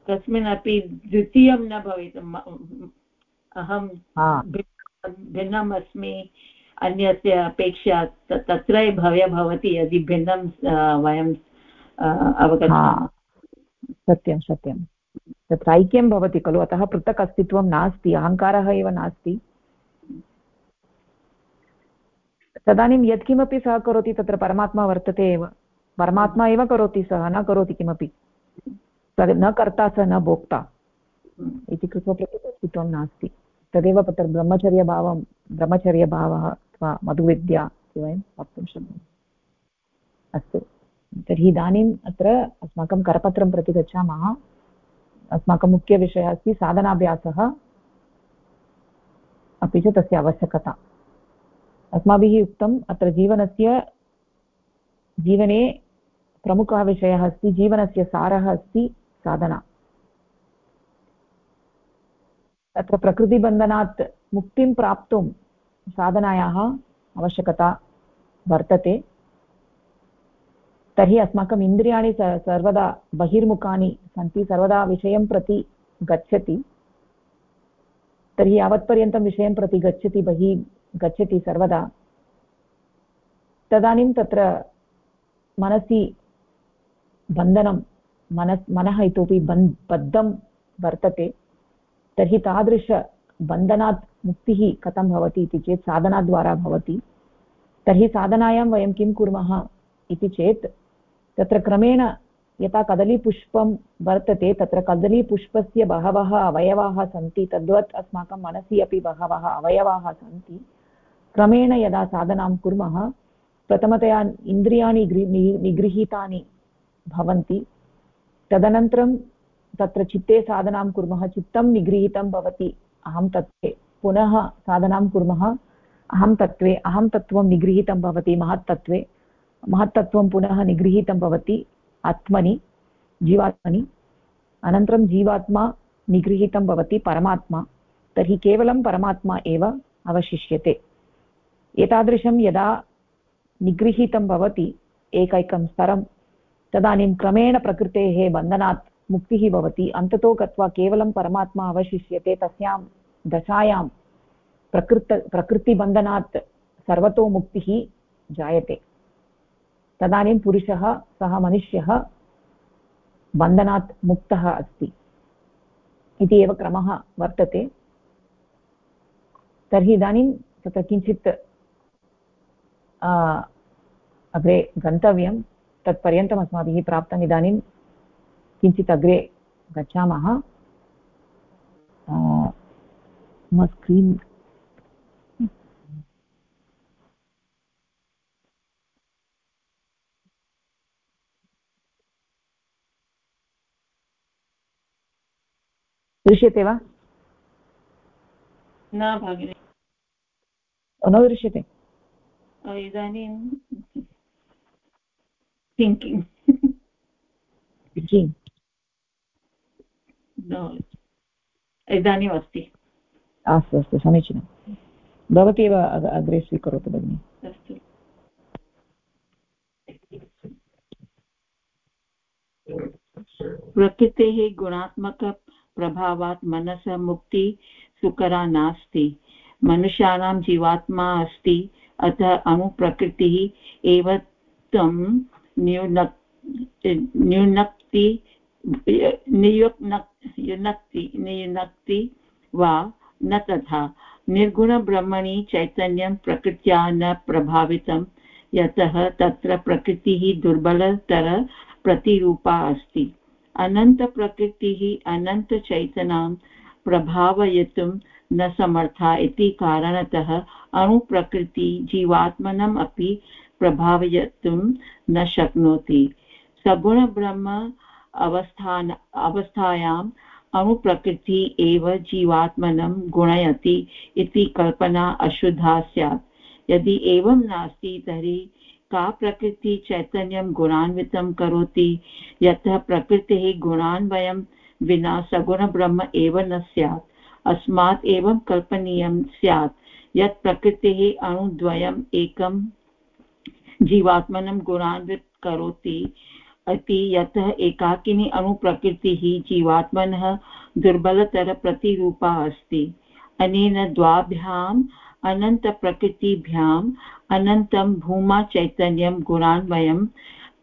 कस्मिन्नपि द्वितीयं न भवेत्। अहं भिन्नम् अस्मि। अन्यस्य अपेक्षा तत्र भय भवति यदि भिन्नं वयं अवगच्छामः सत्यं सत्यं। तत्र ऐक्यं भवति खलु, अतः पृथक् अस्तित्वं नास्ति, अहङ्कारः एव नास्ति। तदानीं यत्किमपि सः करोति, तत्र परमात्मा वर्तते एव। परमात्मा एव करोति, सः न करोति किमपि। न कर्ता, स न भोक्ता। इति कृत्वा प्रतिपत्तित्वं नास्ति। तदेव तत्र ब्रह्मचर्यभावं, ब्रह्मचर्यभावः। अथवा मधुविद्या इति वयं वक्तुं शक्नुमः। अस्तु। तर्हि इदानीम् अत्र अस्माकं करपत्रं प्रति गच्छामः। अस्माकं मुख्यविषयः अस्ति साधनाभ्यासः। अपि च तस्य आवश्यकता। अस्माभिः उक्तम् अत्र जीवनस्य जीवने प्रमुखः विषयः अस्ति, जीवनस्य सारः अस्ति साधना। तत्र प्रकृतिबन्धनात् मुक्तिं प्राप्तुं साधनायाः आवश्यकता वर्तते। तर्हि अस्माकम् इन्द्रियाणि सर्वदा बहिर्मुखानि सन्ति, सर्वदा विषयं प्रति गच्छति। तर्हि यावत्पर्यन्तं विषयं प्रति गच्छति, बहिः गच्छति सर्वदा। तदानीं तत्र मनसि बन्धनं, मनस्, मनः इतोपि बन्, बद्धं वर्तते। तर्हि तादृशबन्धनात् मुक्तिः कथं भवति इति चेत् साधनाद्वारा भवति। तर्हि साधनायां वयं किं कुर्मः इति चेत् तत्र क्रमेण यथा कदलीपुष्पं वर्तते, तत्र कदलीपुष्पस्य बहवः अवयवाः सन्ति, तद्वत् अस्माकं मनसि अपि बहवः अवयवाः सन्ति। क्रमेण यदा साधनां कुर्मः, प्रथमतया इन्द्रियाणि निगृहीतानि भवन्ति। तदनन्तरं तत्र चित्ते साधनां कुर्मः, चित्तं निगृहीतं भवति। अहं तत्त्वे पुनः साधनां कुर्मः। अहं तत्त्वे, अहं तत्त्वं निगृहीतं भवति महत्तत्त्वे महत्तत्त्वं पुनः निगृहीतं भवति, आत्मनि, जीवात्मनि। अनन्तरं जीवात्मा निगृहीतं भवति, परमात्मा। तर्हि केवलं परमात्मा एव अवशिष्यते। एतादृशं यदा निगृहीतं भवति एकैकं स्तरं, तदानीं क्रमेण प्रकृतेः बन्धनात् मुक्तिः भवति। अन्ततो गत्वा केवलं परमात्मा अवशिष्यते तस्यां दशायां प्रकृत, प्रकृतिबन्धनात् सर्वतो मुक्तिः जायते। तदानीं पुरुषः सः मनुष्यः बन्धनात् मुक्तः अस्ति। इति एव क्रमः वर्तते। तर्हि इदानीं तत्र किञ्चित् अग्रे गन्तव्यं। तत्पर्यन्तम् अस्माभिः प्राप्तम् इदानीं किञ्चित् अग्रे गच्छामः। मम स्क्रीन् दृश्यते वा? न भगिनि। न दृश्यते। इदानीं थिङ्किङ्ग् थिङ्किङ्ग् इदानीम् अस्ति अस्तु अस्तु समीचीनं। भवती एव अग्रे स्वीकरोतु भगिनि। प्रकृतेः गुणात्मकप्रभावात् मनसः मुक्ति सुकरा नास्ति। मनुष्याणां जीवात्मा अस्ति। अतः अणुप्रकृतिः एव तं न्यून न्यूनक्ति नियुनक्ति नियुनक्ति वा न तथा निर्गुणब्रह्मणि चैतन्यं प्रकृत्या न प्रभावितं यतः तत्र प्रकृतिः दुर्बलतर प्रतिरूपा अस्ति। अनन्तप्रकृतिः अनन्तचैतनां प्रभावयितुं न समर्था इति कारणतः अणुप्रकृति जीवात्मनम् अपि प्रभावयितुं न शक्नोति। सगुणब्रह्म अवस्थान अवस्थायाम् अणुप्रकृतिः एव जीवात्मनं गुणयति इति कल्पना अशुद्धा स्यात्। यदि एवं नास्ति तर्हि का प्रकृतिः चैतन्यं गुणान्वितं करोति? यतः प्रकृतेः गुणान् वयं विना सगुणब्रह्म एव न स्यात्। अस्मात् एवं कल्पनीयं स्यात्। यत् प्रकृतेः अणुद्वयम् एकं जीवात्मनं गुणान्वित करोति इति यतः एकाकिनी अणुप्रकृतिः जीवात्मनः दुर्बलतरप्रतिरूपा अस्ति। अनेन द्वाभ्याम् अनन्तप्रकृतिभ्याम् अनन्तं भूमा चैतन्यं गुणान् वयं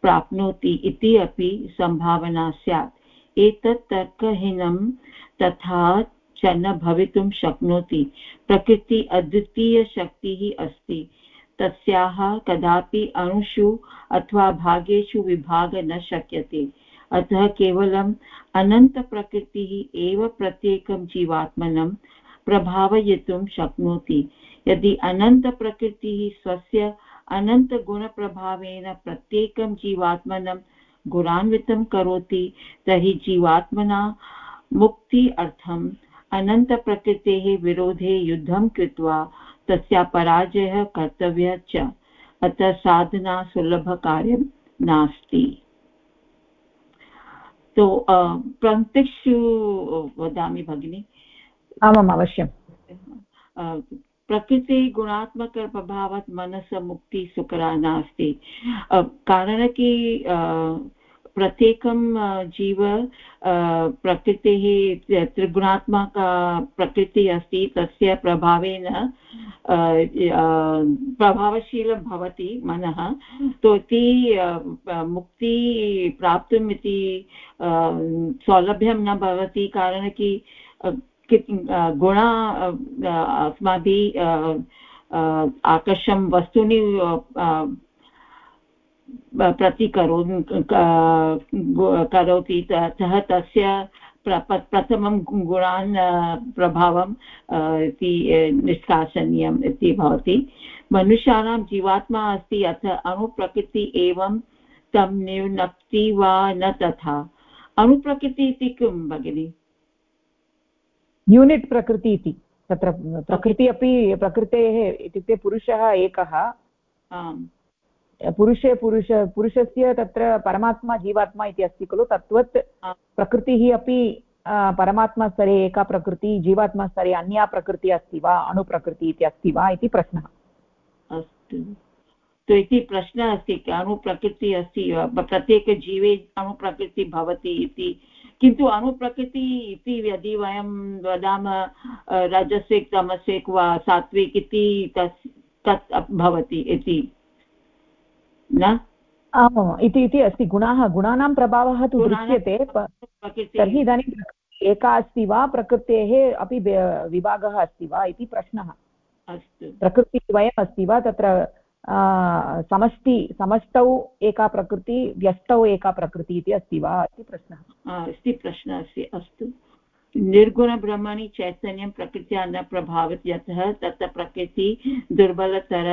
प्राप्नोति इति अपि सम्भावना स्यात्। एतत् तर्कहीनं तथा च न भवितुं शक्नोति। प्रकृति अद्वितीयशक्तिः अस्ति। तस्याः कदापि अणुषु अथवा भागेषु विभाग न शक्यते। अतः केवलम् अनन्तप्रकृतिः एव प्रत्येकं जीवात्मनं प्रभावयितुं शक्नोति। यदि अनन्तप्रकृतिः स्वस्य अनन्तगुणप्रभावेन प्रत्येकं जीवात्मनं गुणान्वितं करोति, तर्हि जीवात्मना मुक्ति अर्थम् अनन्तप्रकृतेः विरोधे युद्धं कृत्वा तस्या पराजयः कर्तव्यः च। अतः साधना सुलभकार्यं नास्ति। तो पङ्क्तिषु वदामि भगिनि। आमाम् अवश्यं प्रकृति गुणात्मकप्रभावात् मनसः मुक्तिसुकरा नास्ति कारण कि प्रत्येकं जीव प्रकृतिः त्रिगुणात्मका प्रकृतिः अस्ति, तस्य प्रभावेन प्रभावशीलं भवति मनः। तो इति मुक्ति प्राप्तुम् इति सौलभ्यं न भवति, कारणं कि गुणा अस्माभिः आकर्षं वस्तूनि प्रति करो करोति सः तस्य प्रथमं गुणान् प्रभावं इति निष्कासनीयम् इति भवति। मनुष्याणां जीवात्मा अस्ति अथ अणुप्रकृति एवं तं निर्नक्ति वा न तथा। अणुप्रकृति इति किं भगिनि? यूनिट् प्रकृति इति। तत्र प्रकृति अपि प्रकृतेः इत्युक्ते पुरुषः एकः। पुरुषे पुरुष पुरुषस्य तत्र परमात्मा जीवात्मा इति अस्ति खलु तद्वत् प्रकृतिः अपि परमात्मास्तरे एका प्रकृतिः जीवात्मास्तरे अन्या प्रकृतिः अस्ति वा अणुप्रकृतिः इति अस्ति वा इति प्रश्नः। अस्तु। तो इति प्रश्नः अस्ति अणुप्रकृतिः अस्ति प्रत्येकजीवे अणुप्रकृतिः भवति इति। किन्तु अणुप्रकृति इति यदि वयं वदामः रजसिक् तमसिक् वा सात्विक् इति तस् तत् भवति इति। न? इति इति अस्ति। गुणाः गुणानां प्रभावः तु दृश्यते तर्हि इदानीं एका अस्ति वा प्रकृतेः अपि विभागः अस्ति वा इति प्रश्नः। अस्तु। प्रकृतिद्वयम् अस्ति वा तत्र समष्टि समष्टौ एका प्रकृति व्यष्टौ एका प्रकृति इति अस्ति वा इति प्रश्नः। अस्ति प्रश्नः अस्ति। अस्तु। निर्गुणब्रह्मणि चैतन्यं प्रकृत्या न प्रभावति, यतः तत्र प्रकृति दुर्बलतर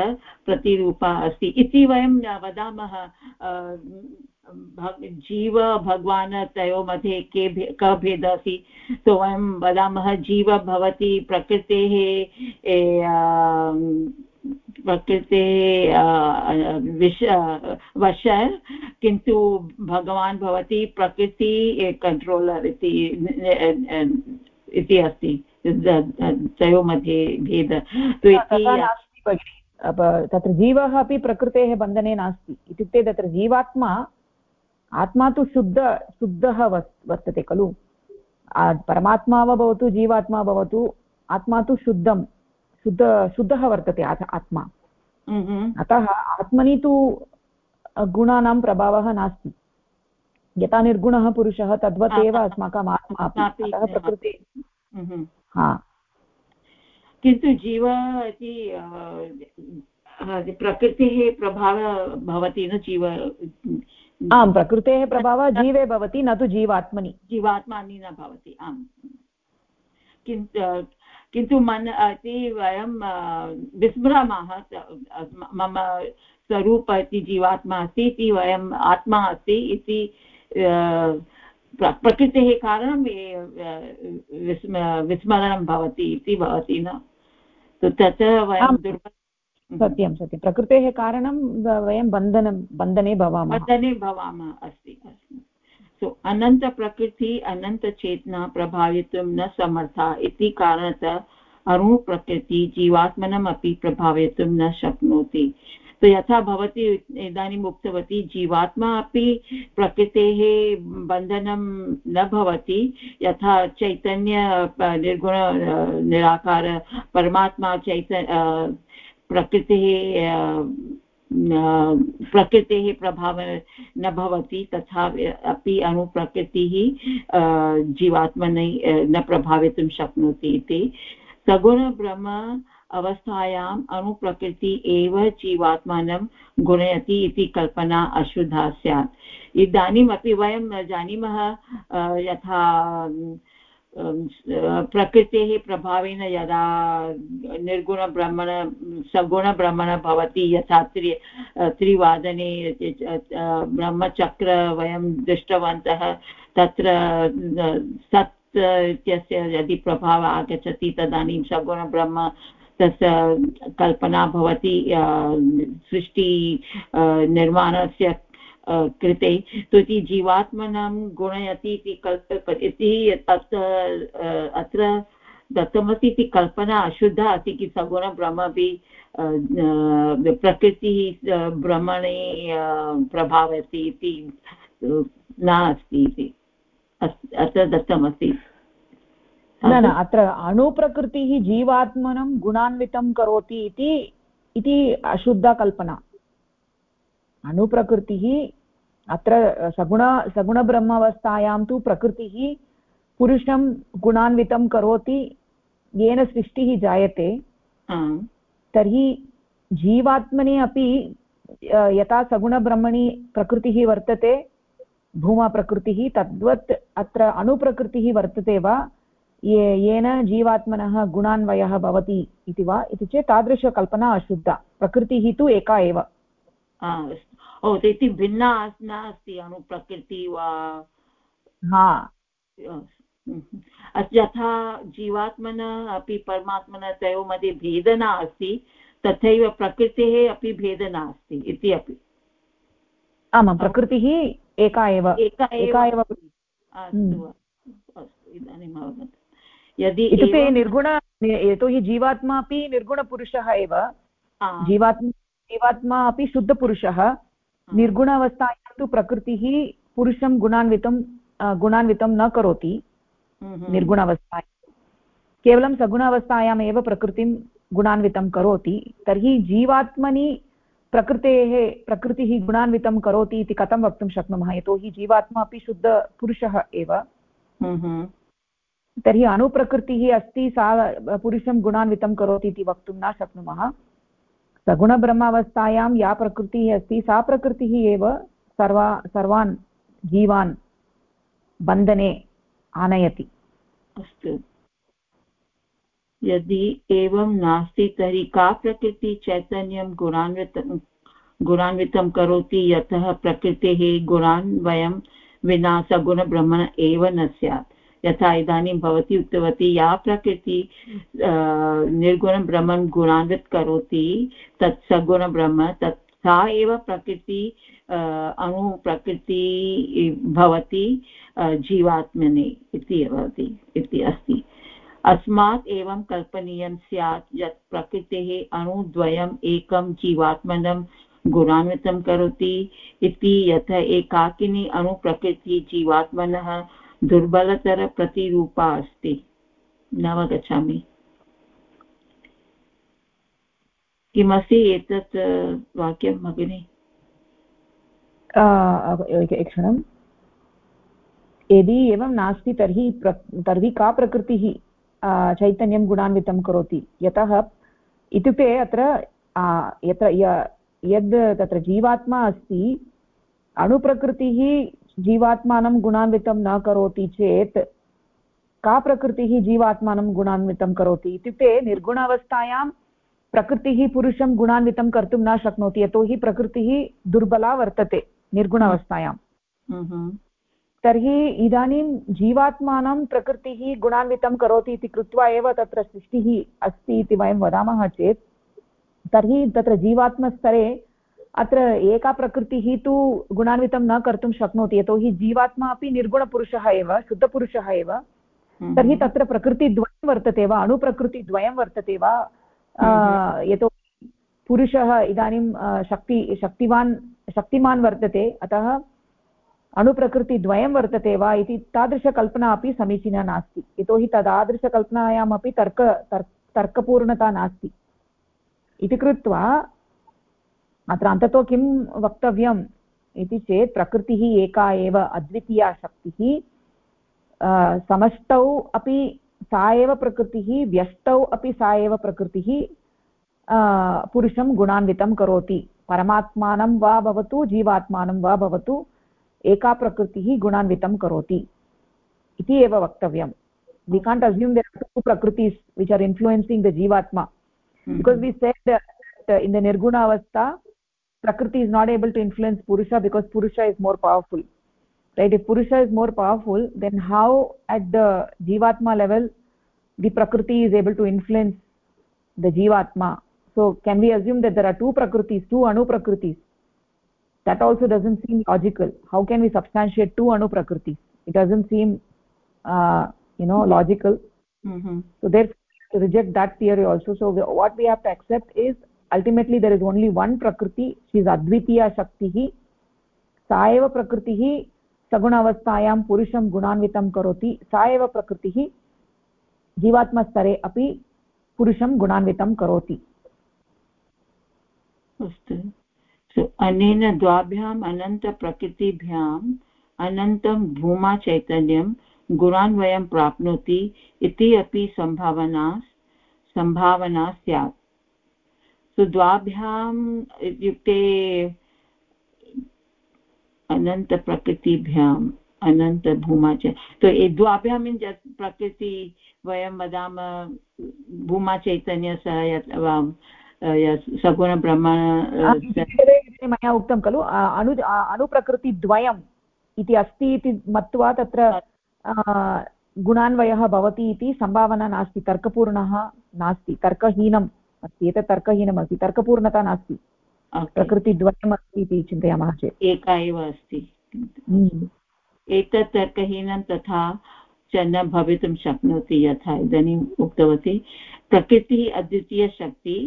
प्रतिरूपा अस्ति। इति वयं वदामः जीव भगवान् तयोः मध्ये के कः भेदः अस्ति। तो वयं वदामः, जीव भवति प्रकृतेः प्रकृते विश वश किन्तु भगवान् भवति प्रकृति कण्ट्रोलर् इति इति अस्ति तयोः मध्ये भेद। तत्र जीवः अपि प्रकृतेः बन्धने नास्ति। इत्युक्ते तत्र जीवात्मा आत्मा तु शुद्ध शुद्धः वर्तते खलु। परमात्मा वा भवतु जीवात्मा भवतु आत्मा तु शुद्धं शुद्ध शुद्धः वर्तते आत्मा। अतः आत्मनि तु गुणानां प्रभावः नास्ति। यथा निर्गुणः पुरुषः तद्वत् एव अस्माकम् आत्मा अतः प्रकृते। हा। किन्तु जीव इति प्रकृतेः प्रभावः भवति न जीव? आम् प्रकृतेः प्रभावः जीवे भवति न तु जीवात्मनि। जीवात्मानि न भवति। आम्। किन्तु किन्तु मन इति वयं विस्मरामः मम स्वरूप इति जीवात्मा अस्ति इति वयम् आत्मा अस्ति इति प्रकृतेः कारणं विस्म विस्मरणं भवति इति भवति न। तत् वयं दुर्बल सत्यं सत्यं। प्रकृतेः कारणं वयं बन्धनं बन्धने भवामः। बन्धने भवामः अस्ति अस्ति। सो अनन्तप्रकृति अनन्तचेतना प्रभावयितुं न समर्था। इति कारणतः अणुप्रकृति जीवात्मनम् अपि प्रभावयितुं न शक्नोति। तो यथा भवती इदानीम् उक्तवती, जीवात्मा अपि प्रकृतेः बन्धनं न भवति। यथा चैतन्य निर्गुण निराकार, परमात्मा चैतन्य प्रकृतेः प्रकृतेः प्रभावः न भवति, तथा अपि अणुप्रकृतिः जीवात्मनै न प्रभावितुं शक्नोति इति। सगुणब्रह्म अवस्थायाम् अणुप्रकृति एव जीवात्मानं गुणयति इति कल्पना अशुद्धा स्यात्। इदानीमपि वयं जानीमः यथा प्रकृतेः प्रभावेन यदा निर्गुणब्रह्मण सगुणब्रह्मण भवति यथा त्रि त्रिवादने ब्रह्मचक्र वयं दृष्टवन्तः, तत्र सत् इत्यस्य यदि प्रभावः आगच्छति, तदानीं सगुणब्रह्म तस्य कल्पना भवति सृष्टि निर्माणस्य कृते। तु इति जीवात्मनं गुणयति इति कल्प इति अत्र दत्तमस्ति इति कल्पना अशुद्धा अस्ति कि सगुणब्रह्म अपि प्रकृतिः भ्रमणे प्रभावति इति न अस्ति इति। अत्र दत्तमस्ति। न न अत्र अणुप्रकृतिः जीवात्मनं गुणान्वितं करोति इति इति अशुद्धा कल्पना। अणुप्रकृतिः अत्र सगुण सगुणब्रह्मावस्थायां तु प्रकृतिः पुरुषं गुणान्वितं करोति येन सृष्टिः जायते। तर्हि जीवात्मनि अपि यथा सगुणब्रह्मणि प्रकृतिः वर्तते भूमाप्रकृतिः तद्वत् अत्र अणुप्रकृतिः वर्तते वा ये येन जीवात्मनः गुणान्वयः भवति इति वा इति चेत् तादृशकल्पना अशुद्धा प्रकृतिः तु एका एव। ओ इति भिन्ना नास्ति अणुप्रकृति वा? हा। यथा जीवात्मन अपि परमात्मन तयोः मध्ये भेदः नास्ति तथैव प्रकृतेः अपि भेदः नास्ति इति अपि। आमां प्रकृतिः एका एव एका एव अस्तु। हम्म। अस्तु इदानीम् अवगतम्। यदि इत्युक्ते निर्गुण यतोहि जीवात्मा अपि निर्गुणपुरुषः एव। जीवात्मा जीवात्मा अपि शुद्धपुरुषः। निर्गुण अवस्थायां तु प्रकृतिः पुरुषं गुणान्वितं गुणान्वितं न करोति निर्गुण अवस्थायां केवलं सगुण अवस्थायामेव प्रकृतिं गुणान्वितं करोति तर्हि जीवात्मनि प्रकृतेः प्रकृतिः गुणान्वितं करोति इति कथं वक्तुं शक्नुमः? यतोहि जीवात्मा अपि शुद्धपुरुषः एव। तर्हि अणुप्रकृतिः अस्ति सा पुरुषं गुणान्वितं करोति इति वक्तुं न शक्नुमः। सगुणब्रह्मावस्थायां या प्रकृतिः अस्ति, सा प्रकृतिः एव सर्वा, सर्वान् जीवान् बन्धने आनयति। अस्तु। यदि एवं नास्ति, तर्हि का प्रकृतिः चैतन्यं गुणान्वितं गुणान्वितं करोति, यतः प्रकृतेः गुणान् वयं विना सगुणब्रह्मण एव न स्यात्। यथा इदानीं भवती उक्तवती, या प्रकृति निर्गुणब्रह्मं गुणान्वित करोति, तत् सगुणब्रह्म तत् सा एव प्रकृति अणुप्रकृति भवति जीवात्मनि इति भवति, इति अस्ति। अस्मात् एवं कल्पनीयं स्यात् यत् प्रकृतेः अणुद्वयम् एकं जीवात्मनं गुणान्वितं करोति इति, यथा एकाकिनी अणुप्रकृतिः जीवात्मनः दुर्बलतरप्रतिरूपा अस्ति। न अवगच्छामि किमस्ति एतत् वाक्यं, भगिनि? क्षणं यदि एवं नास्ति, तर्हि प्र, तर्हि का प्रकृतिः चैतन्यं गुणान्वितं करोति? यतः इत्युक्ते अत्र यत्र यद् तत्र जीवात्मा अस्ति, अणुप्रकृतिः जीवात्मानं गुणान्वितं न करोति चेत् का प्रकृतिः जीवात्मानं गुणान्वितं करोति इत्युक्ते निर्गुणावस्थायां प्रकृतिः पुरुषं गुणान्वितं कर्तुं न शक्नोति यतोहि प्रकृतिः दुर्बला वर्तते निर्गुणावस्थायां। तर्हि इदानीं जीवात्मानं प्रकृतिः गुणान्वितं करोति इति कृत्वा एव तत्र सृष्टिः अस्ति इति वयं वदामः चेत् तर्हि तत्र जीवात्मस्तरे अत्र एका प्रकृतिः तु गुणान्वितं न कर्तुं शक्नोति यतोहि जीवात्मा अपि निर्गुणपुरुषः एव शुद्धपुरुषः एव हम्म। तर्हि तत्र प्रकृतिद्वयं वर्तते वा अणुप्रकृतिद्वयं वर्तते वा हम्म। यतोहि पुरुषः इदानीं शक्ति शक्तिवान् शक्तिमान् वर्तते अतः अणुप्रकृतिद्वयं वर्तते वा इति तादृशकल्पना अपि समीचीना नास्ति यतोहि तदादृशकल्पनायामपि तर्क तर्कपूर्णता नास्ति इति कृत्वा अत्र अन्ततो किं वक्तव्यम् इति चेत् प्रकृतिः एका एव अद्वितीया शक्तिः समष्टौ अपि सा एव प्रकृतिः व्यष्टौ अपि सा एव प्रकृतिः पुरुषं गुणान्वितं करोति। परमात्मानं वा भवतु जीवात्मानं वा भवतु एका प्रकृतिः गुणान्वितं करोति इति एव वक्तव्यं we can't assume there to प्रकृतिस् which are influencing the jivatma. Because we said in the nirguna avastha prakriti is not able to influence purusha because purusha is more powerful. Right? If purusha is more powerful then how at the jivatma level the prakriti is able to influence the jivatma so can we assume that there are two prakritis two anu prakritis? That also doesn't seem logical. How can we substantiate two anu prakritis? It doesn't seem uh, you know logical. Mm-hmm. so there to reject that theory also. So what we have to accept is ultimately, there is only one prakriti. She is advitiya shaktihi. सा एव प्रकृतिः सगुण अवस्थायां पुरुषं गुणान्वितं करोति सा एव प्रकृतिः जीवात्मस्तरे अपि पुरुषं गुणान्वितं करोति अस्तु। अनेन द्वाभ्याम् अनन्तप्रकृतिभ्याम् अनन्तं भूमा चैतन्यं गुणान्वयं प्राप्नोति इति अपि सम्भावना सम्भावना स्यात्। सो द्वाभ्याम् इत्युक्ते अनन्तप्रकृतिभ्याम् अनन्तभूमा च तो द्वाभ्यां मीन् प्रकृति वयं वदामः भूमा चैतन्य सह यत् सगुणब्रह्म मया उक्तं खलु अनु अणुप्रकृतिद्वयम् इति अस्ति इति मत्वा तत्र गुणान्वयः भवति इति सम्भावना नास्ति तर्कपूर्णः नास्ति तर्कहीनम्। अस्ति एतत् तर्कहीनमस्ति तर्कपूर्णता नास्ति। प्रकृतिद्वयम् अस्ति इति चिन्तयामः चेत्। एका एव अस्ति। हम्म। एतत् तर्कहीनं तथा च न भवितुं शक्नोति यथा इदानीम् उक्तवती। प्रकृतिः अद्वितीयशक्ति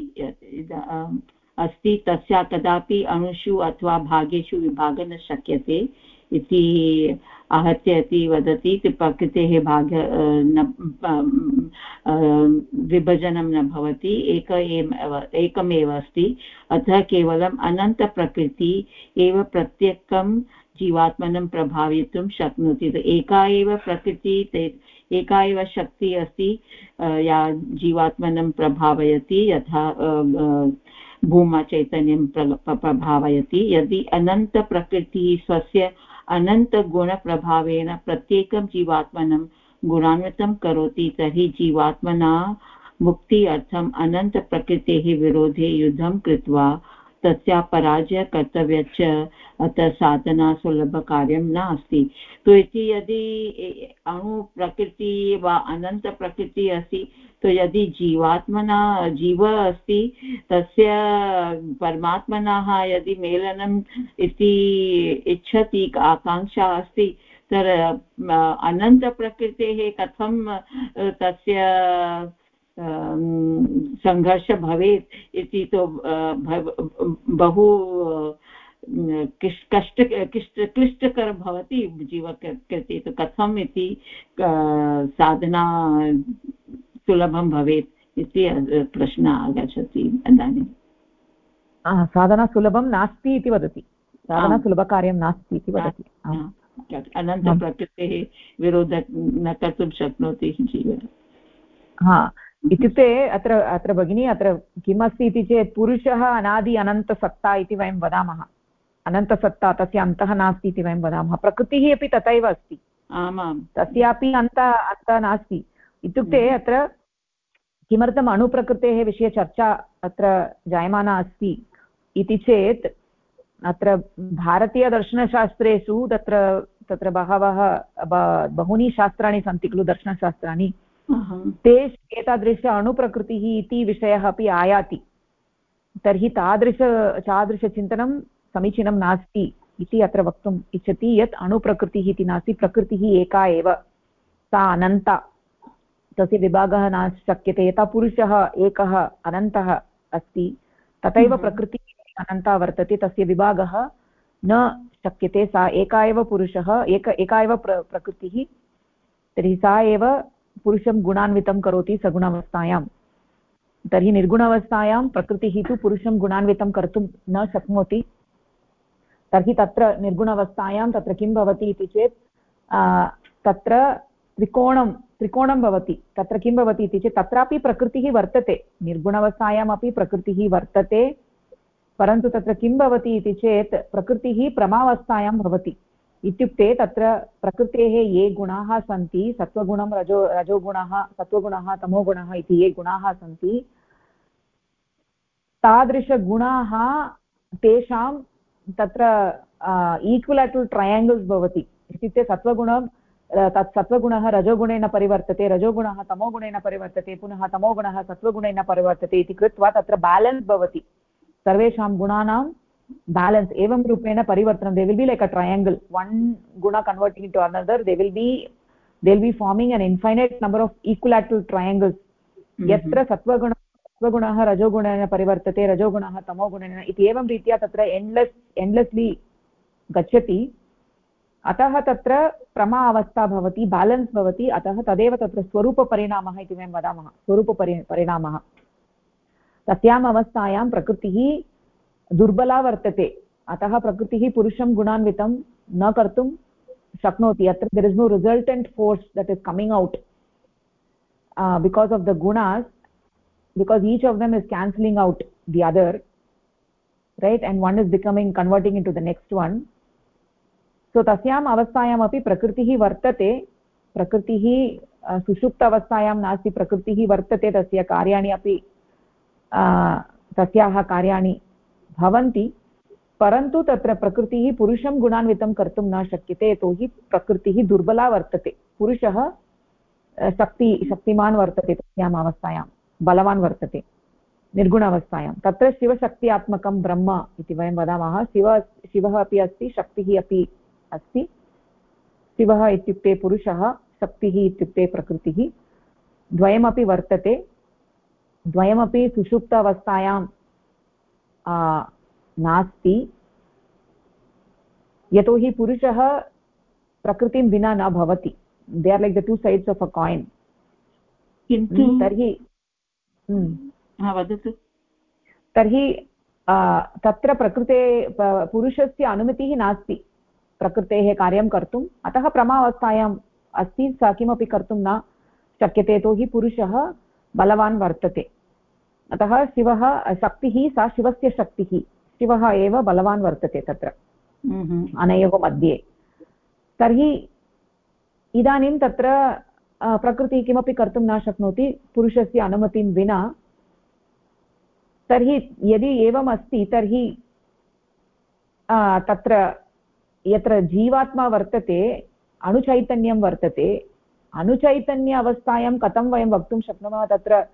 अस्ति तस्या कदापि अणुषु अथवा भागेषु विभागः न शक्यते इति आहत्य इति वदति प्रकृतेः भाग न विभजनं न भवति, एक एव एकमेव अस्ति। अतः केवलम् अनन्तप्रकृति एव प्रत्येकं जीवात्मनं प्रभावयितुं शक्नोति। एका एव प्रकृति एका एव शक्तिः अस्ति या जीवात्मनं प्रभावयति, यथा भूमा चैतन्यं प्रभावयति। यदि अनन्तप्रकृतिः स्वस्य अनन्तगुणप्रभावेन प्रत्येकं जीवात्मनं गुणान्वितं करोति, तर्हि जीवात्मना मुक्ति अर्थम् अनन्तप्रकृतेः विरोधे युद्धं कृत्वा तस्या पराजय कर्तव्यश्च अतः साधना सुलभकार्यं नास्ति। तो इति यदि अणुप्रकृतिः वा अनन्तप्रकृतिः अस्ति तो यदि जीवात्मना, जीव अस्ति, तस्य परमात्मनः यदि मेलनम् इति इच्छति, आकाङ्क्षा अस्ति, तर अनन्तप्रकृतेः कथं, तस्य सङ्घर्ष भवेत् इति तु बहु कष्ट किष्ट क्लिष्टकर भवति जीवकृते तु कथम् इति साधना सुलभं भवेत् इति प्रश्नः आगच्छति इदानीं। साधना सुलभं नास्ति इति वदति। साधना सुलभकार्यं नास्ति इति वदति। अनन्तप्रकृतेः विरोध न कर्तुं शक्नोति जीव। हा इत्युक्ते अत्र अत्र भगिनी अत्र किमस्ति इति चेत् पुरुषः अनादि अनन्तसत्ता इति वयं वदामः। अनन्तसत्ता तस्य अन्तः नास्ति इति वयं वदामः। प्रकृतिः अपि तथैव अस्ति। आमां तस्यापि अन्त अन्तः नास्ति। इत्युक्ते हम्म। अत्र किमर्थम् अणुप्रकृतेः विषये चर्चा अत्र जायमाना अस्ति इति चेत् अत्र भारतीयदर्शनशास्त्रेषु तत्र तत्र बहवः बहूनि शास्त्राणि सन्ति खलु दर्शनशास्त्राणि। ते एतादृश अणुप्रकृतिः इति विषयः अपि आयाति। तर्हि तादृश तादृशचिन्तनं समीचीनं नास्ति इति अत्र वक्तुम् इच्छति यत् अणुप्रकृतिः इति नास्ति प्रकृतिः एका एव सा अनन्ता। तस्य विभागः न शक्यते यथा पुरुषः एकः अनन्तः अस्ति तथैव हम्म। प्रकृतिः अनन्ता वर्तते तस्य विभागः न शक्यते सा एका एव पुरुषः एक एका एव प्र प्रकृतिः तर्हि सा एव पुरुषं गुणान्वितं करोति सगुणावस्थायां। तर्हि निर्गुणावस्थायां प्रकृतिः तु पुरुषं गुणान्वितं कर्तुं न शक्नोति। तर्हि तत्र निर्गुणावस्थायां तत्र किं भवति इति चेत् तत्र त्रिकोणं त्रिकोणं भवति। तत्र किं भवति इति चेत्, तत्रापि प्रकृतिः वर्तते। निर्गुणावस्थायामपि प्रकृतिः वर्तते। परन्तु तत्र किं भवति इति चेत्, प्रकृतिः प्रमावस्थायां भवति। इत्युक्ते तत्र प्रकृतेः ये गुणाः सन्ति, सत्त्वगुणं रजो, रजोगुणः, सत्त्वगुणः, तमोगुणः इति ये गुणाः सन्ति, तादृशगुणाः तेषां तत्र ईक्वलाटुल् ट्रयाङ्गल्स् भवति. इत्युक्ते सत्त्वगुणं तत् सत्त्वगुणः रजोगुणेन परिवर्तते रजोगुणः तमोगुणेन परिवर्तते पुनः तमोगुणः सत्त्वगुणेन परिवर्तते इति कृत्वा तत्र बेलेन्स् भवति. सर्वेषां गुणानां बेलेन्स् एवं रूपेण परिवर्तनं. They will be like a triangle one guna converting to another they will be they'll be forming an infinite number of equilateral triangles. Mm -hmm. yatra सत्त्वगुणः रजोगुणेन परिवर्तते, रजोगुणः तमोगुणेन इति एवं रीत्या तत्र एण्ड्लेस् एण्ड्लेस्लि गच्छति। अतः तत्र प्रमा अवस्था भवति बेलेन्स् भवति, अतः तदेव तत्र स्वरूपपरिणामः इति वयं वदामः, स्वरूपपरि, परिणामः। तस्याम् अवस्थायां प्रकृतिः दुर्बला वर्तते, अतः प्रकृतिः पुरुषं गुणान्वितं न कर्तुं शक्नोति। अत्र there is no resultant force that is coming out because of the गुणास् because each of them is cancelling out the other right and one is becoming converting into the next one so tasyam avasthayam api prakritihi vartate prakritihi सुषुप्त अवस्थायां नास्ति प्रकृतिः वर्तते तस्य कार्याणि अपि तस्याः कार्याणि भवन्ति परन्तु तत्र प्रकृतिः पुरुषं गुणान्वितं कर्तुं न शक्यते यतोहि प्रकृतिः दुर्बला वर्तते पुरुषः शक्ति शक्तिमान् वर्तते तस्याम् अवस्थायां बलवान् वर्तते निर्गुण अवस्थायां तत्र शिवशक्त्यात्मकं ब्रह्म इति वयं वदामः। शिव शिवः अपि अस्ति शक्तिः अपि अस्ति। शिवः इत्युक्ते पुरुषः शक्तिः इत्युक्ते प्रकृतिः। द्वयमपि वर्तते। द्वयमपि सुषुप्त अवस्थायां नास्ति। यतोहि पुरुषः प्रकृतिं विना न भवति। They are like the two sides of a coin किन्तु तर्हि। वदतु। तर्हि तत्र प्रकृते पुरुषस्य अनुमतिः नास्ति। प्रकृतेः कार्यं कर्तुम् अतः प्रमावस्थायाम् अस्ति सा किमपि कर्तुं न शक्यते। यतोहि पुरुषः बलवान् वर्तते। अतः शिवः शक्तिः सा शिवस्य शक्तिः। शिवः एव बलवान् वर्तते तत्र। हम्म। अनयोः मध्ये। तर्हि इदानीं तत्र प्रकृतिः किमपि कर्तुं न शक्नोति पुरुषस्य अनुमतिं विना। तर्हि यदि एवम् अस्ति तर्हि तत्र यत्र जीवात्मा वर्तते, अणुचैतन्यं वर्तते, अणुचैतन्य अवस्थायां कथं वयं वक्तुं शक्नुमः? तत्र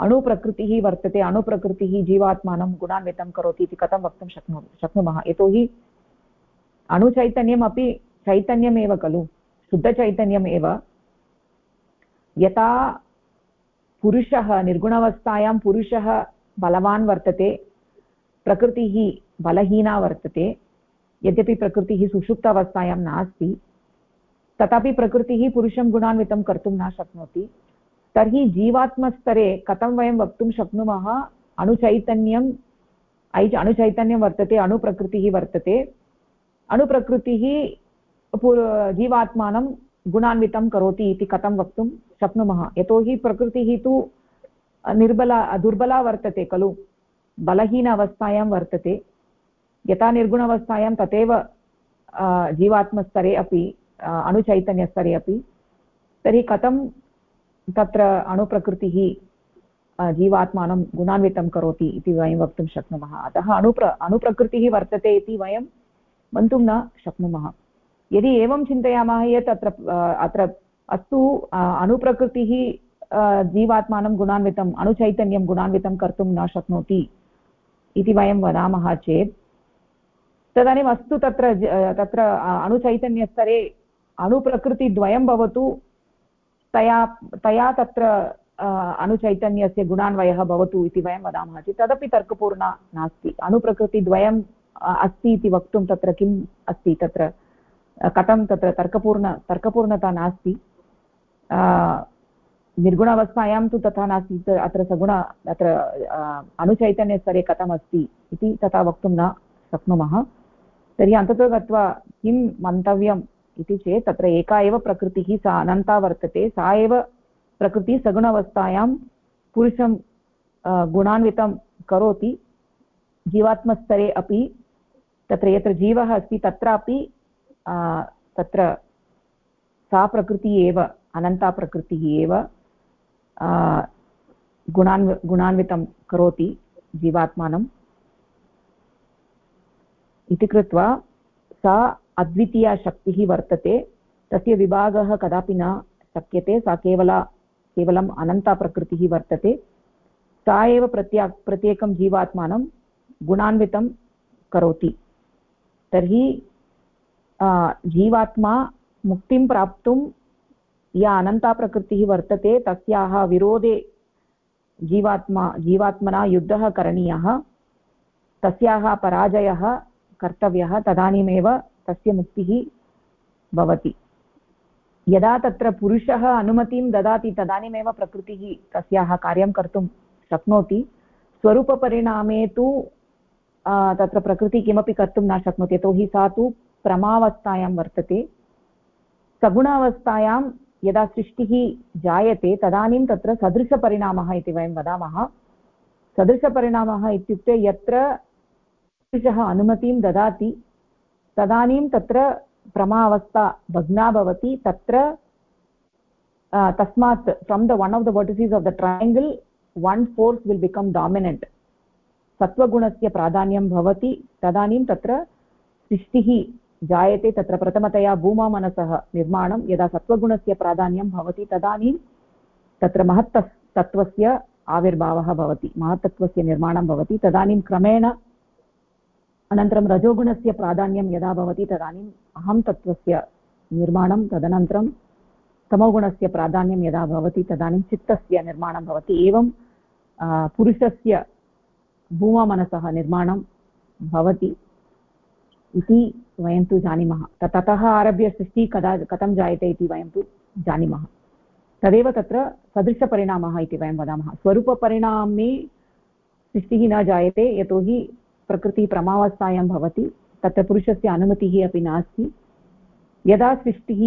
अणुप्रकृतिः वर्तते, अणुप्रकृतिः जीवात्मानं गुणान्वितं करोति इति कथं वक्तुं शक्नु, शक्नुमः? यतोहि अणुचैतन्यमपि चैतन्यमेव खलु शुद्धचैतन्यम् यथा पुरुषः निर्गुणावस्थायां पुरुषः बलवान् वर्तते, प्रकृतिः बलहीना वर्तते, यद्यपि प्रकृतिः सुषुप्तावस्थायां नास्ति, तथापि प्रकृतिः पुरुषं गुणान्वितं कर्तुं न शक्नोति, तर्हि जीवात्मस्तरे कथं वयं वक्तुं शक्नुमः? अणुचैतन्यम् ऐ अणुचैतन्यं वर्तते, अणुप्रकृतिः वर्तते, अणुप्रकृतिः जीवात्मानं गुणान्वितं करोति इति कथं वक्तुं शक्नुमः? यतोहि प्रकृतिः तु निर्बला, दुर्बला वर्तते खलु। बलहीन अवस्थायां वर्तते। यथा निर्गुण अवस्थायां तथैव जीवात्मस्तरे अपि अणुचैतन्यस्तरे अपि। तर्हि कथं तत्र अणुप्रकृतिः जीवात्मानं गुणान्वितं करोति इति वयं वक्तुं शक्नुमः? अतः अणुप्र, अणुप्रकृतिः वर्तते इति वयं मन्तुं न शक्नुमः। यदि एवं चिन्तयामः यत् अत्र अत्र अस्तु अणुप्रकृतिः जीवात्मानं गुणान्वितम्, अणुचैतन्यं गुणान्वितं कर्तुं न शक्नोति इति वयं वदामः चेत्, तदानीम् अस्तु तत्र तत्र अणुचैतन्यस्तरे अणुप्रकृतिद्वयं भवतु, तया तया तत्र अणुचैतन्यस्य गुणान्वयः भवतु इति वयं वदामः चेत्, तदपि तर्कपूर्णा नास्ति। अणुप्रकृतिद्वयं अस्ति इति वक्तुं तत्र किम् अस्ति तत्र? कथं तत्र तर्कपूर्ण, तर्कपूर्णता नास्ति। निर्गुणावस्थायां तु तथा नास्ति अत्र सगुण, अत्र अणुचैतन्यस्तरे कथमस्ति इति तथा वक्तुं न शक्नुमः। तर्हि अन्ततो गत्वा किं मन्तव्यम् इति चेत् तत्र एका एव प्रकृतिः सा अनन्ता वर्तते, सा एव प्रकृतिः सगुणावस्थायां पुरुषं गुणान्वितं करोति। जीवात्मस्तरे अपि तत्र यत्र जीवः अस्ति तत्रापि तत्र सा प्रकृतिः एव, अनन्ता प्रकृतिः एव गुणान्व, गुणान्वितं करोति जीवात्मानम् इति कृत्वा सा अद्वितीया शक्तिः वर्तते, तस्य विभागः कदापि न शक्यते, सा केवला, केवलम् अनन्ता प्रकृतिः वर्तते। सा एव प्रत्या, प्रत्येकं जीवात्मानं गुणान्वितं करोति। तर्हि जीवात्मा मुक्तिं प्राप्तुं या अनन्ता प्रकृतिः वर्तते, तस्याः विरोधे जीवात्मा, जीवात्मना युद्धः करणीयः, तस्याः पराजयः कर्तव्यः, तदानीमेव तस्य मुक्तिः भवति। यदा तत्र पुरुषः अनुमतिं ददाति, तदानीमेव प्रकृतिः तस्याः कार्यं कर्तुं शक्नोति। स्वरूपपरिणामे तु तत्र प्रकृतिः किमपि कर्तुं न शक्नोति, यतोहि सा तु प्रमावस्थायां वर्तते। सगुणावस्थायां यदा सृष्टिः जायते, तदानीं तत्र सदृशपरिणामः इति वयं वदामः। सदृशपरिणामः इत्युक्ते यत्र पुरुषः अनुमतिं ददाति, तदानीं तत्र प्रमावस्था भग्ना भवति, तत्र तस्मात् from the one of the vertices of the triangle one force will become dominant सत्त्वगुणस्य प्राधान्यं भवति, तदानीं तत्र सृष्टिः जायते तत्र प्रथमतया भूमामनसः निर्माणं, यदा सत्त्वगुणस्य प्राधान्यं भवति, तदानीं तत्र महत्त तत्त्वस्य आविर्भावः भवति महत्तत्वस्य निर्माणं भवति, तदानीं क्रमेण अनन्तरं रजोगुणस्य प्राधान्यं यदा भवति तदानीम् अहं तत्त्वस्य निर्माणं, तदनन्तरं तमोगुणस्य प्राधान्यं यदा भवति, तदानीं चित्तस्य निर्माणं भवति, एवं पुरुषस्य भूममनसः निर्माणं भवति। इति वयं तु जानीमः। ततः आरभ्य सृष्टिः कदा, कथं जायते इति वयं तु जानीमः। तदेव तत्र सदृशपरिणामः इति वयं वदामः। स्वरूपपरिणामे सृष्टिः न जायते, यतोहि प्रकृतिः प्रमावस्थायां भवति, तत्र पुरुषस्य अनुमतिः अपि नास्ति। यदा सृष्टिः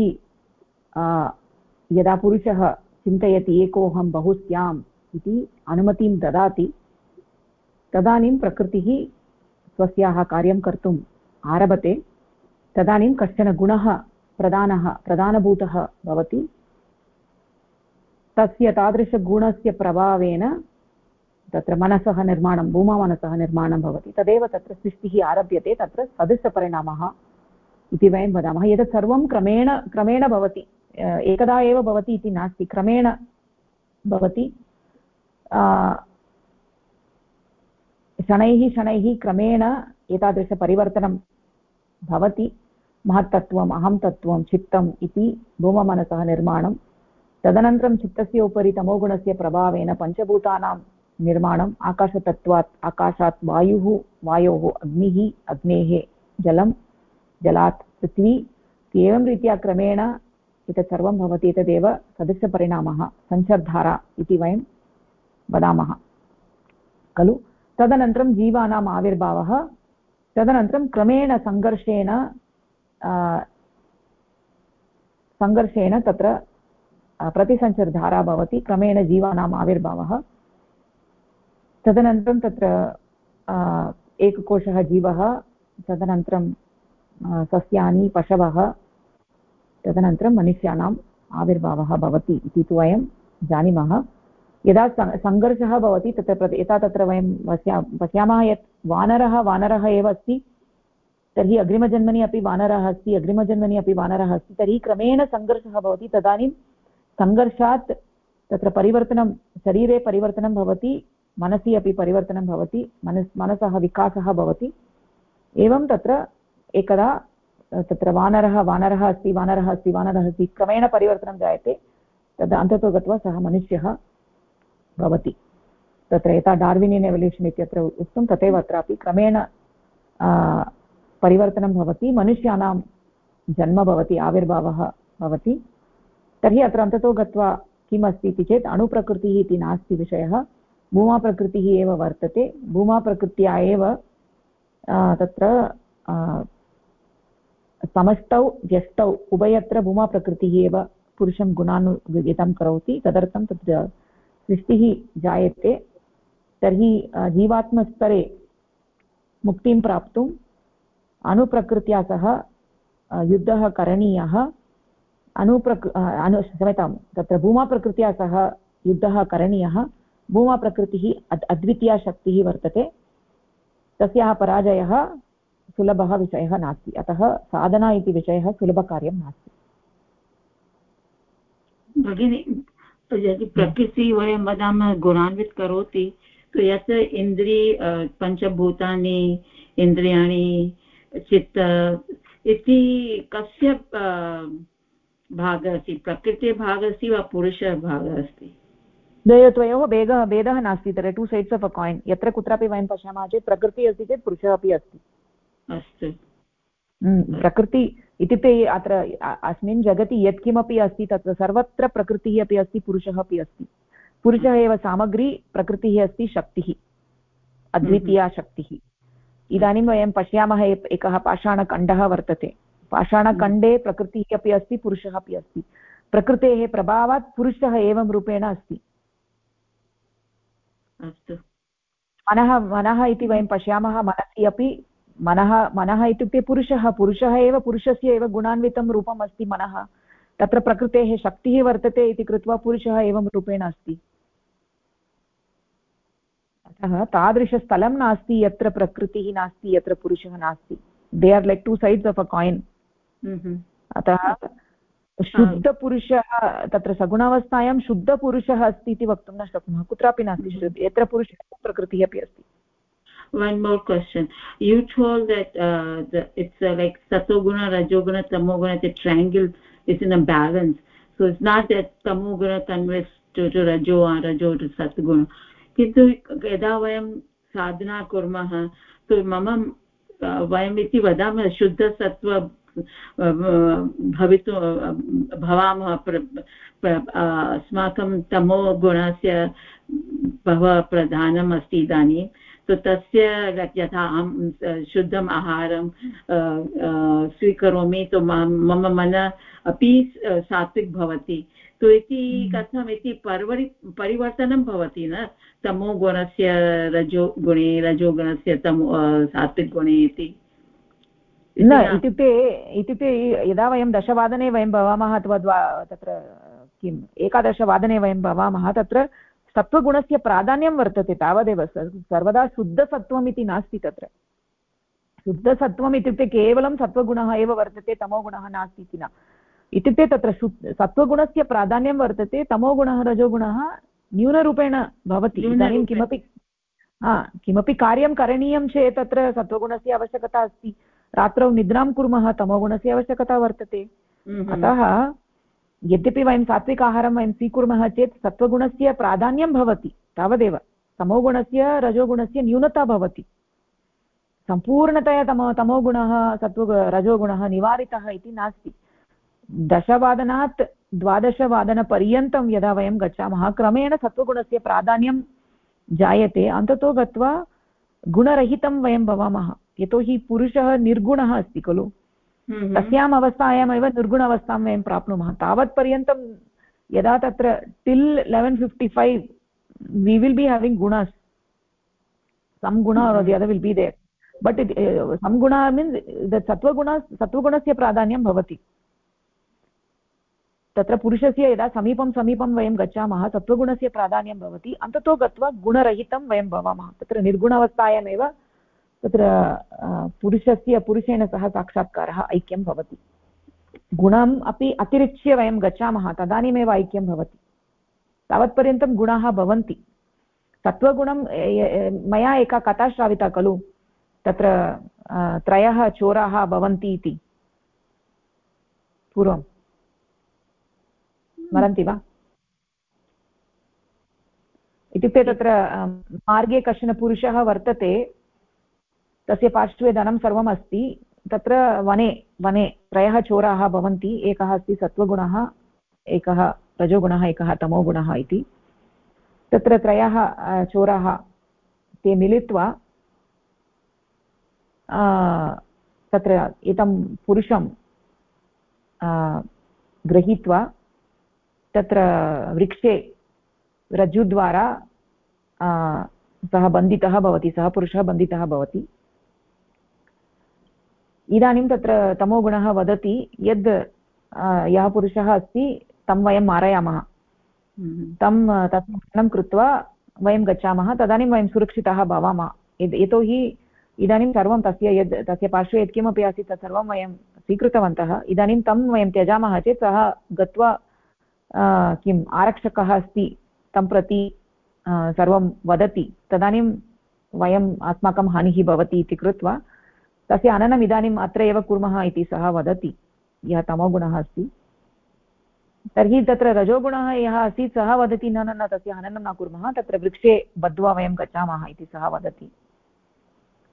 यदा पुरुषः चिन्तयति एकोऽहं बहु स्याम् इति अनुमतिं ददाति, तदानीं प्रकृतिः स्वस्याः कार्यं कर्तुम् आरभते, तदानीं कश्चन गुणः प्रधानः प्रधानभूतः भवति। तस्य तादृशगुणस्य प्रभावेन तत्र मनसः निर्माणं भूमामनसः निर्माणं भवति। तदेव तत्र सृष्टिः आरभ्यते, तत्र सदृशपरिणामः इति वयं वदामः। एतत् सर्वं क्रमेण क्रमेण भवति। एकदा एव भवति इति नास्ति, क्रमेण भवति। शनैः शनैः क्रमेण एतादृशपरिवर्तनं भवति। महत्तत्त्वम्, अहं तत्त्वं, चित्तम् इति भूममनसः निर्माणं तदनन्तरं चित्तस्य उपरि तमोगुणस्य प्रभावेन पञ्चभूतानां निर्माणम्, आकाशतत्त्वात्, आकाशात् वायुः, वायोः अग्निः, अग्नेः जलं जलात् पृथ्वी। एवं रीत्या क्रमेण एतत् सर्वं भवति, एतदेव सदृशपरिणामः सञ्चर्धारा इति वयं वदामः। खलु? तदनन्तरं जीवानाम् आविर्भावः तदनन्तरं क्रमेण सङ्घर्षेण सङ्घर्षेण तत्र प्रतिसञ्चर्धारा भवति, क्रमेण जीवानाम् आविर्भावः। तदनन्तरं तत्र एककोशः जीवः, तदनन्तरं सस्यानि, पशवः, तदनन्तरं मनुष्याणाम् आविर्भावः भवति इति तु वयं जानीमः। यदा सङ्घर्षः भवति तत्र यथा तत्र वयं पश्या पश्यामः यत् वानरः वानरः एव अस्ति, तर्हि अग्रिमजन्मनि अपि वानरः अस्ति, अग्रिमजन्मनि अपि वानरः अस्ति, तर्हि क्रमेण सङ्घर्षः भवति, तदानीं सङ्घर्षात् तत्र परिवर्तनं, शरीरे परिवर्तनं भवति, मनसि अपि परिवर्तनं भवति, मनस्, मनसः विकासः भवति, एवं तत्र एकदा तत्र वानरः वानरः अस्ति वानरः अस्ति वानरः अस्ति, क्रमेण परिवर्तनं जायते, तद् अन्ततो गत्वा सः मनुष्यः भवति। तत्र यथा डार्विनियन् एवल्यूशन् इत्यत्र उक्तं तथैव अत्रापि क्रमेण परिवर्तनं भवति, मनुष्याणां जन्म भवति, आविर्भावः भवति। तर्हि अत्र अन्ततो गत्वा किम् अस्ति इति चेत् अणुप्रकृतिः इति नास्ति विषयः। भूमाप्रकृतिः एव वर्तते। भूमाप्रकृत्या एव तत्र समष्टौ, व्यष्टौ, उभयत्र भूमाप्रकृतिः एव पुरुषं गुणानुगदितं करोति। तदर्थं तत्र सृष्टिः जायते, तर्हि जीवात्मस्तरे मुक्तिं प्राप्तुम् अणुप्रकृत्या सह युद्धः करणीयः। अनुप्रकृ अनु क्षम्यतां तत्र भूमाप्रकृत्या सह युद्धः करणीयः। भूमाप्रकृतिः अद्, अद्वितीया शक्तिः वर्तते। तस्याः पराजयः सुलभः विषयः नास्ति। अतः साधना इति विषयः सुलभकार्यं नास्ति। भगिनि यदि प्रकृतिः वयं वदामः गुणान्वित करोति तो यत् इन्द्रि पञ्चभूतानि इन्द्रियाणि चित्त इति कस्य भागः अस्ति? प्रकृते भागः अस्ति वा पुरुषः भागः अस्ति? द्वयोः भेदः भेदः नास्ति तर्हि two sides of a coin यत्र कुत्रापि वयं पश्यामः चेत् प्रकृतिः अस्ति चेत् पुरुषः अपि अस्ति। अस्तु। हम्म, प्रकृति इत्युक्ते अत्र अस्मिन् जगति यत्किमपि अस्ति तत्र सर्वत्र प्रकृतिः अपि अस्ति पुरुषः अपि अस्ति। पुरुषः एव सामग्री प्रकृतिः अस्ति शक्तिः। अद्वितीया हम्म। शक्तिः। इदानीं वयं पश्यामः एकः पाषाणखण्डः वर्तते। पाषाणखण्डे प्रकृतिः अपि अस्ति पुरुषः अपि अस्ति। प्रकृतेः प्रभावात् पुरुषः एवं रूपेण अस्ति। अस्तु। मनः मनः इति वयं पश्यामः मनसि अपि मनः मनः इत्युक्ते पुरुषः पुरुषः एव पुरुषस्य एव गुणान्वितं रूपम् अस्ति मनः। तत्र प्रकृतेः शक्तिः वर्तते इति कृत्वा पुरुषः एवं रूपेण अस्ति। अतः तादृशस्थलं नास्ति यत्र प्रकृतिः नास्ति यत्र पुरुषः नास्ति। They are like two sides of a coin अतः शुद्धपुरुषः तत्र सगुणावस्थायां शुद्धपुरुषः अस्ति इति वक्तुं न शक्नुमः। कुत्रापि नास्ति हम्म। यत्र पुरुषः प्रकृतिः अपि अस्ति। One more question you told that uh, the, it's uh, like satoguna rajoguna tamoguna the triangle is in a balance so it's not that tamoguna converts to, to rajo or rajo to satguna किन्तु यदा वयं साधना कुर्मः तो मम वयम् इति वदामः शुद्धसत्त्व भवितुं भवामः अस्माकं तमोगुणस्य बहु प्रधानम् अस्ति इदानीं तो तस्य यथा अहं शुद्धम् आहारं स्वीकरोमि तो मम मन अपि सात्विक् भवति। तु इति हम्म। कथम् इति पर्वरि परिवर्तनं भवति न? तमोगुणस्य रजोगुणे रजोगुणस्य तमो सात्विकगुणे इति। न? इत्युक्ते इत्युक्ते यदा वयं दशवादने वयं भवामः अथवा द्वा तत्र किम् एकादशवादने वयं भवामः तत्र सत्त्वगुणस्य प्राधान्यं वर्तते तावदेव. सर्वदा शुद्धसत्त्वम् इति नास्ति तत्र. शुद्धसत्त्वम् इत्युक्ते केवलं सत्त्वगुणः एव वर्तते तमोगुणः नास्ति इति न. इत्युक्ते तत्र शु सत्त्वगुणस्य प्राधान्यं वर्तते तमोगुणः रजोगुणः न्यूनरूपेण भवति. इदानीं किमपि हा किमपि कार्यं करणीयं चेत् तत्र सत्त्वगुणस्य आवश्यकता अस्ति. रात्रौ निद्रां कुर्मः तमोगुणस्य आवश्यकता वर्तते. अतः यद्यपि वयं सात्विक आहारं वयं स्वीकुर्मः चेत् सत्त्वगुणस्य प्राधान्यं भवति, तावदेव। तमोगुणस्य रजोगुणस्य न्यूनता भवति। सम्पूर्णतया तमो, तमोगुणः, सत्त्व, रजोगुणः निवारितः इति नास्ति। दशवादनात् द्वादशवादनपर्यन्तं यदा वयं गच्छामः, क्रमेण सत्त्वगुणस्य प्राधान्यं जायते। अन्ततो गत्वा गुणरहितं वयं भवामः। यतोहि पुरुषः निर्गुणः अस्ति खलु। तस्याम् अवस्थायामेव निर्गुण अवस्थां वयं प्राप्नुमः। तावत्पर्यन्तं यदा तत्र till eleven fifty five we will be having gunas some guna will be there but सम् गुण मीन्स् सत्त्वगुण सत्त्वगुणस्य प्राधान्यं भवति तत्र पुरुषस्य यदा समीपं समीपं वयं गच्छामः, सत्त्वगुणस्य प्राधान्यं भवति। अन्ततो गत्वा गुणरहितं वयं भवामः। तत्र निर्गुणावस्थायामेव तत्र पुरुषस्य पुरुषेण सह साक्षात्कारः ऐक्यं भवति। गुणम् अपि अतिरिच्य वयं गच्छामः तदानीमेव ऐक्यं भवति। तावत्पर्यन्तं गुणाः भवन्ति। सत्त्वगुणं मया एका कथा श्राविता खलु। तत्र त्रयः चोराः भवन्ति इति। पूर्वं स्मरन्ति वा? इत्युक्ते तत्र मार्गे कश्चन पुरुषः वर्तते तस्य पार्श्वे धनं सर्वम् अस्ति। तत्र वने वने त्रयः चोराः भवन्ति। एकः अस्ति सत्त्वगुणः, एकः रजोगुणः, एकः तमोगुणः इति। तत्र त्रयः चोराः ते मिलित्वा तत्र एतं पुरुषं गृहीत्वा तत्र वृक्षे, रज्जुद्वारा सः बन्धितः भवति, सः पुरुषः बन्धितः भवति। इदानीं तत्र तमोगुणः वदति यद् यः पुरुषः अस्ति तं वयं मारयामः। हम्म। तं तस्य मरणं कृत्वा वयं गच्छामः तदानीं वयं सुरक्षिताः भवामः। यतोहि इदानीं सर्वं तस्य यद् तस्य पार्श्वे यत्किमपि आसीत् तत् सर्वं वयं स्वीकृतवन्तः। इदानीं तं वयं त्यजामः चेत् सः गत्वा किम् आरक्षकः अस्ति तं प्रति सर्वं वदति। तदानीं वयम् अस्माकं हानिः भवति इति कृत्वा तस्य अननम् इदानीम् अत्र एव कुर्मः इति सः वदति। यः तमोगुणः अस्ति। तर्हि तत्र रजोगुणः यः आसीत्, सः वदति, न न न, तस्य हननं न कुर्मः, तत्र वृक्षे बद्ध्वा वयं गच्छामः इति सः वदति।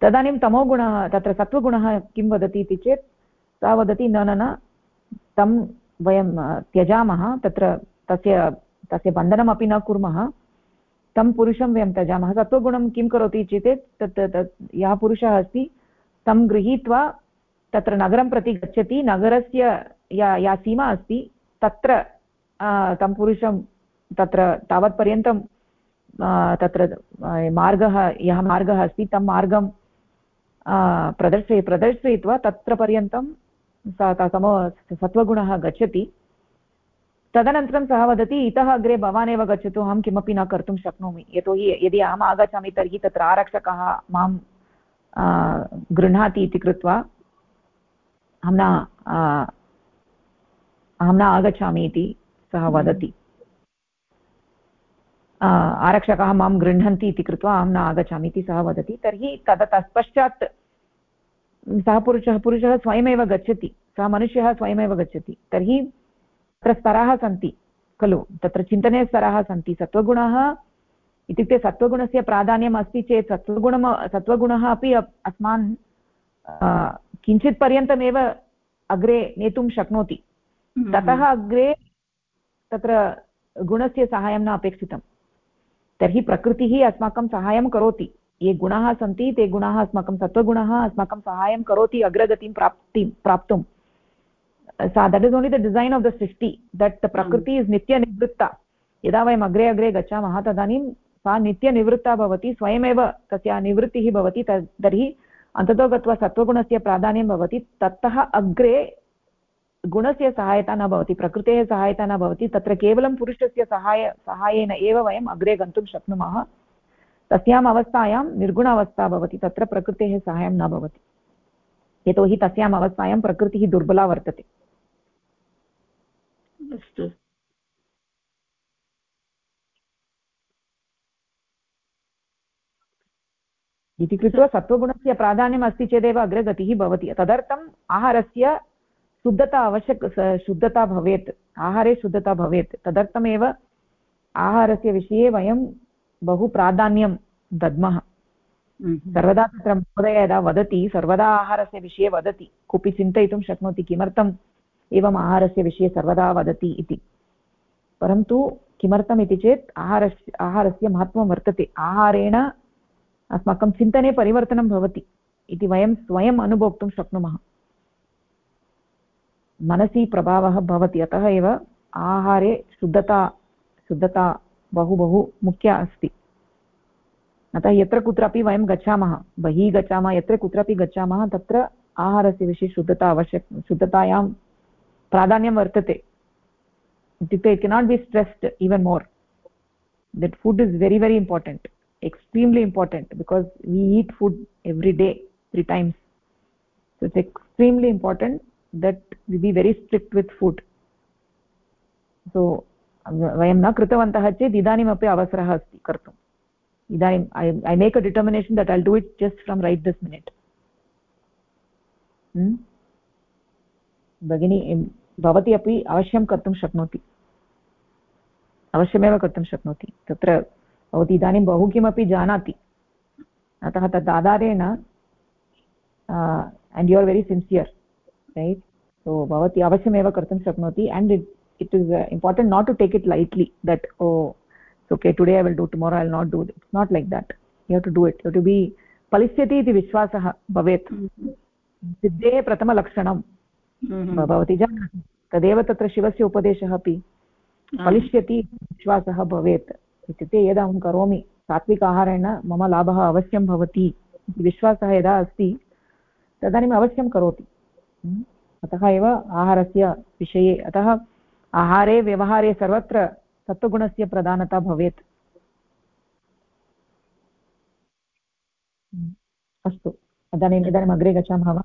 तदानीं तमोगुणः तत्र सत्त्वगुणः किं वदति इति चेत्, सः वदति, न न न, तं वयं त्यजामः, तत्र तस्य तस्य बन्धनमपि न कुर्मः। तं पुरुषं वयं त्यजामः। सत्त्वगुणं किं करोति चेत्, तत् तत्, यः पुरुषः अस्ति तं गृहीत्वा तत्र नगरं प्रति गच्छति, नगरस्य या या सीमा अस्ति, तत्र तं पुरुषं तत्र तावत्पर्यन्तं तत्र मार्गः, यः मार्गः अस्ति, तं मार्गं प्रदर्शय, प्रदर्शयित्वा तत्र पर्यन्तं समो, सत्त्वगुणः गच्छति। तदनन्तरं सः वदति, इतः अग्रे भवान् एव गच्छतु, अहं किमपि न कर्तुं शक्नोमि। यतोहि यदि अहम् आगच्छामि, तर्हि तत्र आरक्षकः माँ गृह्णाति इति कृत्वा अहं न अहं न आगच्छामि इति सः हम्म। वदति। आरक्षकाः माँ गृह्णन्ति इति कृत्वा अहं न आगच्छामि इति सः वदति। तर्हि तद तत्पश्चात् सः पुरुषः पुरुषः स्वयमेव गच्छति। सः मनुष्यः स्वयमेव गच्छति। तर्हि तत्र स्तराः सन्ति खलु? तत्र चिन्तने स्तराः सन्ति। सत्त्वगुणः इत्युक्ते सत्त्वगुणस्य प्राधान्यम् अस्ति चेत् सत्त्वगुणम् सत्त्वगुणः अपि अस्मान् किञ्चित् पर्यन्तमेव अग्रे नेतुं शक्नोति। हम्म, ततः हम्म। अग्रे तत्र गुणस्य साहाय्यं न अपेक्षितं तर्हि प्रकृतिः अस्माकं साहाय्यं करोति। ये गुणाः सन्ति ते गुणाः अस्माकं सत्त्वगुणः अस्माकं साहाय्यं करोति अग्रगतिं प्राप्तिं प्राप्तुं सा that is only the design of the srishti. That prakriti is नित्यनिवृत्ता। यदा वयम् अग्रे अग्रे गच्छामः तदानीं सा नित्यनिवृत्ता भवति, स्वयमेव तस्य निवृत्तिः भवति तर्हि अन्ततो गत्वा सत्त्वगुणस्य प्राधान्यं भवति ततः अग्रे गुणस्य सहायता न भवति, प्रकृतेः सहायता न भवति, तत्र केवलं पुरुषस्य सहाय, सहायेन एव वयम् अग्रे गन्तुं शक्नुमः। तस्याम् अवस्थायां निर्गुण अवस्था भवति, तत्र प्रकृतेः सहायं न भवति। यतोहि तस्याम् अवस्थायां प्रकृतिः दुर्बला वर्तते। अस्तु। इति कृत्वा सत्त्वगुणस्य प्राधान्यम् अस्ति चेदेव अग्रे गतिः भवति। तदर्थम् आहारस्य शुद्धता आवश्यक शुद्धता भवेत्। आहारे शुद्धता भवेत्। तदर्थमेव आहारस्य विषये वयं बहु प्राधान्यं दद्मः। सर्वदा तत्र महोदय यदा वदति सर्वदा आहारस्य विषये वदति कोऽपि चिन्तयितुं शक्नोति किमर्थम् एवम् आहारस्य विषये सर्वदा वदति इति। परन्तु किमर्थम् इति चेत् आहारस्य आहारस्य महत्त्वं वर्तते। आहारेण अस्माकं चिन्तने परिवर्तनं भवति इति वयं स्वयम् अनुभोक्तुं शक्नुमः। मनसि प्रभावः भवति, अतः एव आहारे शुद्धता शुद्धता बहु बहु मुख्या अस्ति। अतः यत्र कुत्रापि वयं गच्छामः, बहिः गच्छामः, यत्र कुत्रापि गच्छामः, तत्र आहारस्य विषये शुद्धता आवश्यक शुद्धतायां प्राधान्यं वर्तते। इत्युक्ते it cannot be stressed even more that food is very very important. Extremely important because we eat food every day three times so it's extremely important that we be very strict with food so वयं न कृतवन्तः चेत् इदानीमपि अवसरः अस्ति कर्तुम् इदानीम् I make a determination that I do it just from right this minute भगिनी भवती अपि अवश्यं कर्तुं शक्नोति अवश्यमेव कर्तुं शक्नोति तत्र भवती इदानीं बहु किमपि जानाति। अतः तद् आधारेण and you are very sincere right so भवती अवश्यमेव कर्तुं शक्नोति and it it is important not to take it lightly that oh okay today I will do tomorrow I will not do it's not like that you have to do it you to be फलिष्यति इति विश्वासः भवेत्। सिद्धेः प्रथमलक्षणं भवती जानाति। तदेव तत्र शिवस्य उपदेशः अपि। फलिष्यति विश्वासः भवेत्। इत्युक्ते यदा अहं करोमि सात्विक आहारेण मम लाभः अवश्यं भवति इति विश्वासः यदा अस्ति तदानीम् अवश्यं करोति। अतः एव आहारस्य विषये अतः आहारे व्यवहारे सर्वत्र सत्त्वगुणस्य प्रधानता भवेत्। अस्तु। इदानीम् इदानीम् अग्रे गच्छामः वा?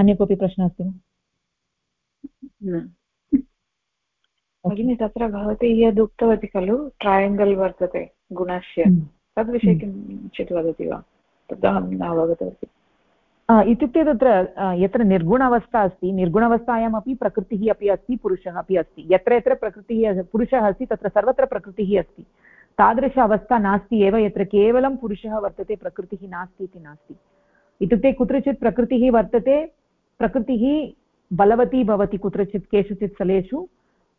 अन्य कोऽपि प्रश्नः अस्ति वा? भगिनी तत्र भवती यद् उक्तवती खलु? ट्रयाङ्गल् वर्तते गुणस्य। हम्म। तद्विषये किञ्चित् वदति वा? तद् अहं न अवगतवती। इत्युक्ते तत्र यत्र निर्गुण अवस्था अस्ति निर्गुण अवस्थायामपि प्रकृतिः अपि अस्ति पुरुषः अपि अस्ति। यत्र यत्र प्रकृतिः पुरुषः अस्ति तत्र सर्वत्र प्रकृतिः अस्ति। तादृश अवस्था नास्ति एव यत्र केवलं पुरुषः वर्तते प्रकृतिः नास्ति इति नास्ति। इत्युक्ते कुत्रचित् प्रकृतिः वर्तते प्रकृतिः बलवती भवति कुत्रचित् केषुचित् स्थलेषु।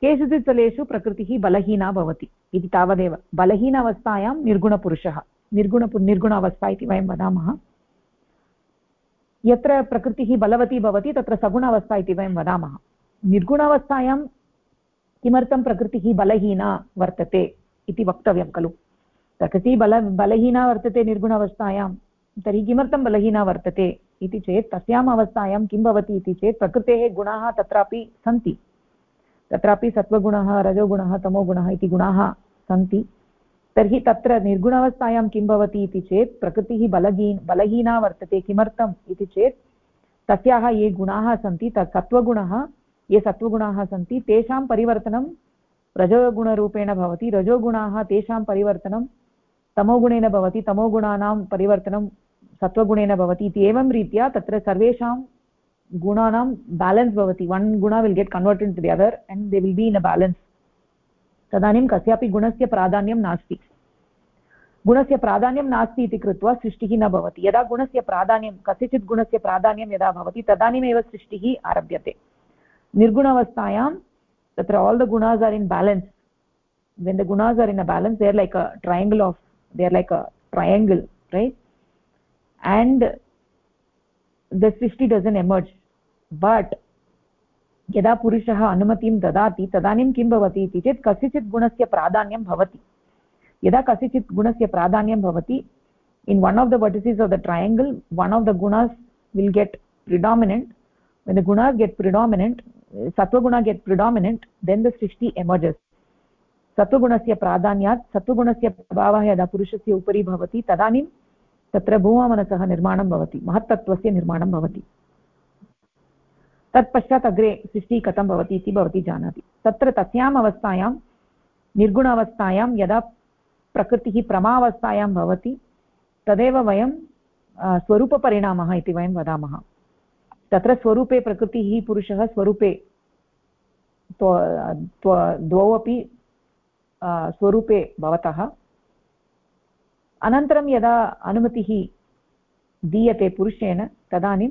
केषुचित् स्थलेषु प्रकृतिः बलहीना भवति इति तावदेव। बलहीन अवस्थायां निर्गुणपुरुषः। निर्गुण निर्गुण अवस्था इति वयं वदामः। यत्र प्रकृतिः बलवती भवति, तत्र सगुण अवस्था इति वयं वदामः। निर्गुणावस्थायां किमर्थं प्रकृतिः बलहीना वर्तते इति वक्तव्यं खलु। प्रकृतिः बल बलहीना वर्तते निर्गुणावस्थायां तर्हि किमर्थं बलहीना वर्तते इति चेत् तस्याम् अवस्थायां किं भवति इति चेत् प्रकृतेः गुणाः तत्रापि सन्ति। तत्रापि सत्त्वगुणः, रजोगुणः, तमोगुणः इति गुणाः सन्ति। तर्हि तत्र निर्गुणावस्थायां किं भवति इति चेत् प्रकृतिः बलहीन बलहीना वर्तते किमर्थम् इति चेत् तस्याः ये गुणाः सन्ति तत् सत्त्वगुणः, ये सत्त्वगुणाः सन्ति, तेषां परिवर्तनं रजोगुणरूपेण भवति। रजोगुणाः तेषां परिवर्तनं तमोगुणेन भवति, तमोगुणानां परिवर्तनं सत्त्वगुणेन भवति इति एवं रीत्या तत्र सर्वेषां गुणानां बेलेन्स् भवति one guna will get converted to the other and they will be in a balance तदानीं कस्यापि गुणस्य प्राधान्यं नास्ति गुणस्य प्राधान्यं नास्ति इति कृत्वा सृष्टिः न भवति. यदा गुणस्य प्राधान्यं कस्यचित् गुणस्य प्राधान्यं यदा भवति, तदानीमेव सृष्टिः आरभ्यते. निर्गुणावस्थायां तत्र all the gunas are in balance when the gunas are in a balance, they are like a triangle of, they are like a triangle, right? And the srishti doesn't emerge. But यदा पुरुषः अनुमतिं ददाति, तदानीं किं भवति इति चेत् कस्यचित् गुणस्य प्राधान्यं भवति। यदा कस्यचित् गुणस्य प्राधान्यं भवति in one of the vertices of the triangle one of the गुणस् will get predominant when the गुणस् get predominant सत्त्वगुण get predominant then the Srishti emerges सत्त्वगुणस्य प्राधान्यात् सत्त्वगुणस्य प्रभावः यदा पुरुषस्य उपरि भवति तदानीं तत्र भूममनसः निर्माणं भवति महत्तत्त्वस्य निर्माणं भवति तत्पश्चात् अग्रे सृष्टिः कथं भवति इति भवती जानाति। तत्र तस्याम् अवस्थायां निर्गुण अवस्थायां यदा प्रकृतिः प्रमावस्थायां भवति, तदेव वयं स्वरूपपरिणामः इति वयं वदामः। तत्र स्वरूपे प्रकृतिः, पुरुषः स्वरूपे द्वौ अपि स्वरूपे भवतः। अनन्तरं यदा अनुमतिः दीयते पुरुषेण, तदानीं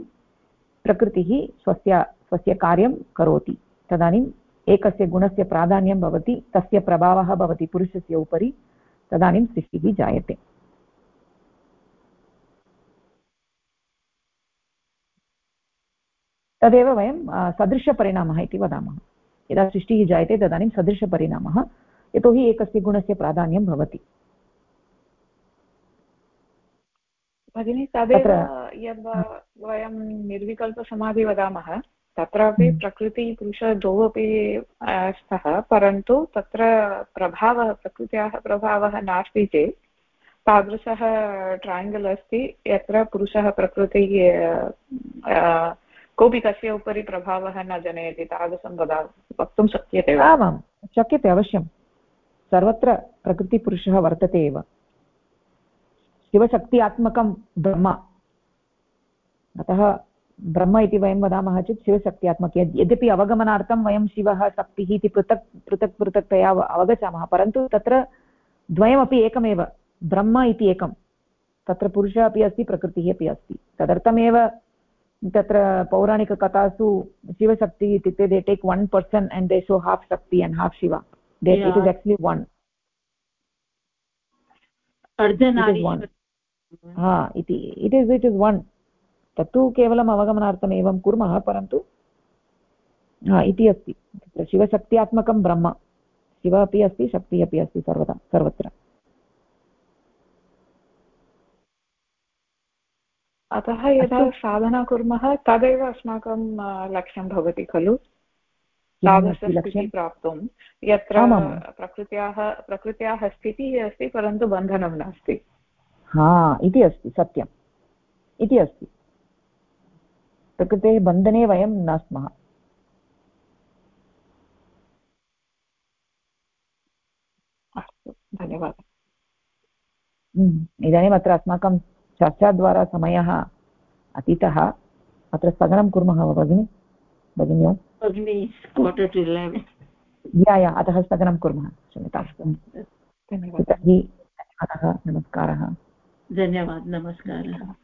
प्रकृतिः स्वस्य स्वस्य कार्यं करोति। तदानीम् एकस्य गुणस्य प्राधान्यं भवति, तस्य प्रभावः भवति पुरुषस्य उपरि तदानीं सृष्टिः जायते। तदेव वयं सदृशपरिणामः इति वदामः। यदा सृष्टिः जायते तदानीं सदृशपरिणामः, यतोहि एकस्य गुणस्य प्राधान्यं भवति। भगिनी तदेव यद् वयं निर्विकल्पसमाधि वदामः तत्रापि हम्म। प्रकृतिपुरुषौ द्वौ अपि स्तः परन्तु तत्र प्रभावः प्रकृत्याः प्रभावः नास्ति चेत् तादृशः ट्रयाङ्गल् अस्ति यत्र पुरुषः प्रकृतिः कोऽपि कस्य उपरि प्रभावः न जनयति तादृशं वदा वक्तुं शक्यते वा आमां शक्यते अवश्यं सर्वत्र प्रकृतिपुरुषः वर्तते एव शिवशक्त्यात्मकं ब्रह्म। अतः ब्रह्म इति वयं वदामः चेत् शिवशक्त्यात्मक यद्यपि अवगमनार्थं वयं शिवः शक्तिः इति पृथक् पृथक् पृथक्तया अवगच्छामः परन्तु तत्र द्वयमपि एकमेव ब्रह्म इति एकं। तत्र पुरुषः अपि अस्ति प्रकृतिः अपि अस्ति। तदर्थमेव तत्र पौराणिककथासु शिवशक्तिः इत्युक्ते they take one person and they show half Shakti and half Shiva. Yeah. it is actually one. हा इति it is it is one तत्तु केवलम् अवगमनार्थम् एवं कुर्मः परन्तु हा इति अस्ति तत्र शिवशक्त्यात्मकं ब्रह्म शिव अपि अस्ति शक्तिः अपि अस्ति सर्वदा सर्वत्र अतः यदा साधना कुर्मः तदेव अस्माकं लक्ष्यं भवति खलु तादृशस्थितिः प्राप्तुं यत्र प्रकृत्याः प्रकृत्याः स्थितिः अस्ति परन्तु बन्धनं नास्ति हा इति अस्ति सत्यम्। इति अस्ति। प्रकृतेः बन्धने वयं न स्मः अस्तु धन्यवादः। इदानीम् अत्र अस्माकं चर्चाद्वारा समयः अतीतः। अत्र स्थगनं कुर्मः वा भगिनि? भगिन्यौ? भगिनी क्वार्टर् टु इलेवेन् या या अतः स्थगनं कुर्मः। क्षम्यतां तर्हि धन्यवादः नमस्कारः। धन्यवादः नमस्कारः।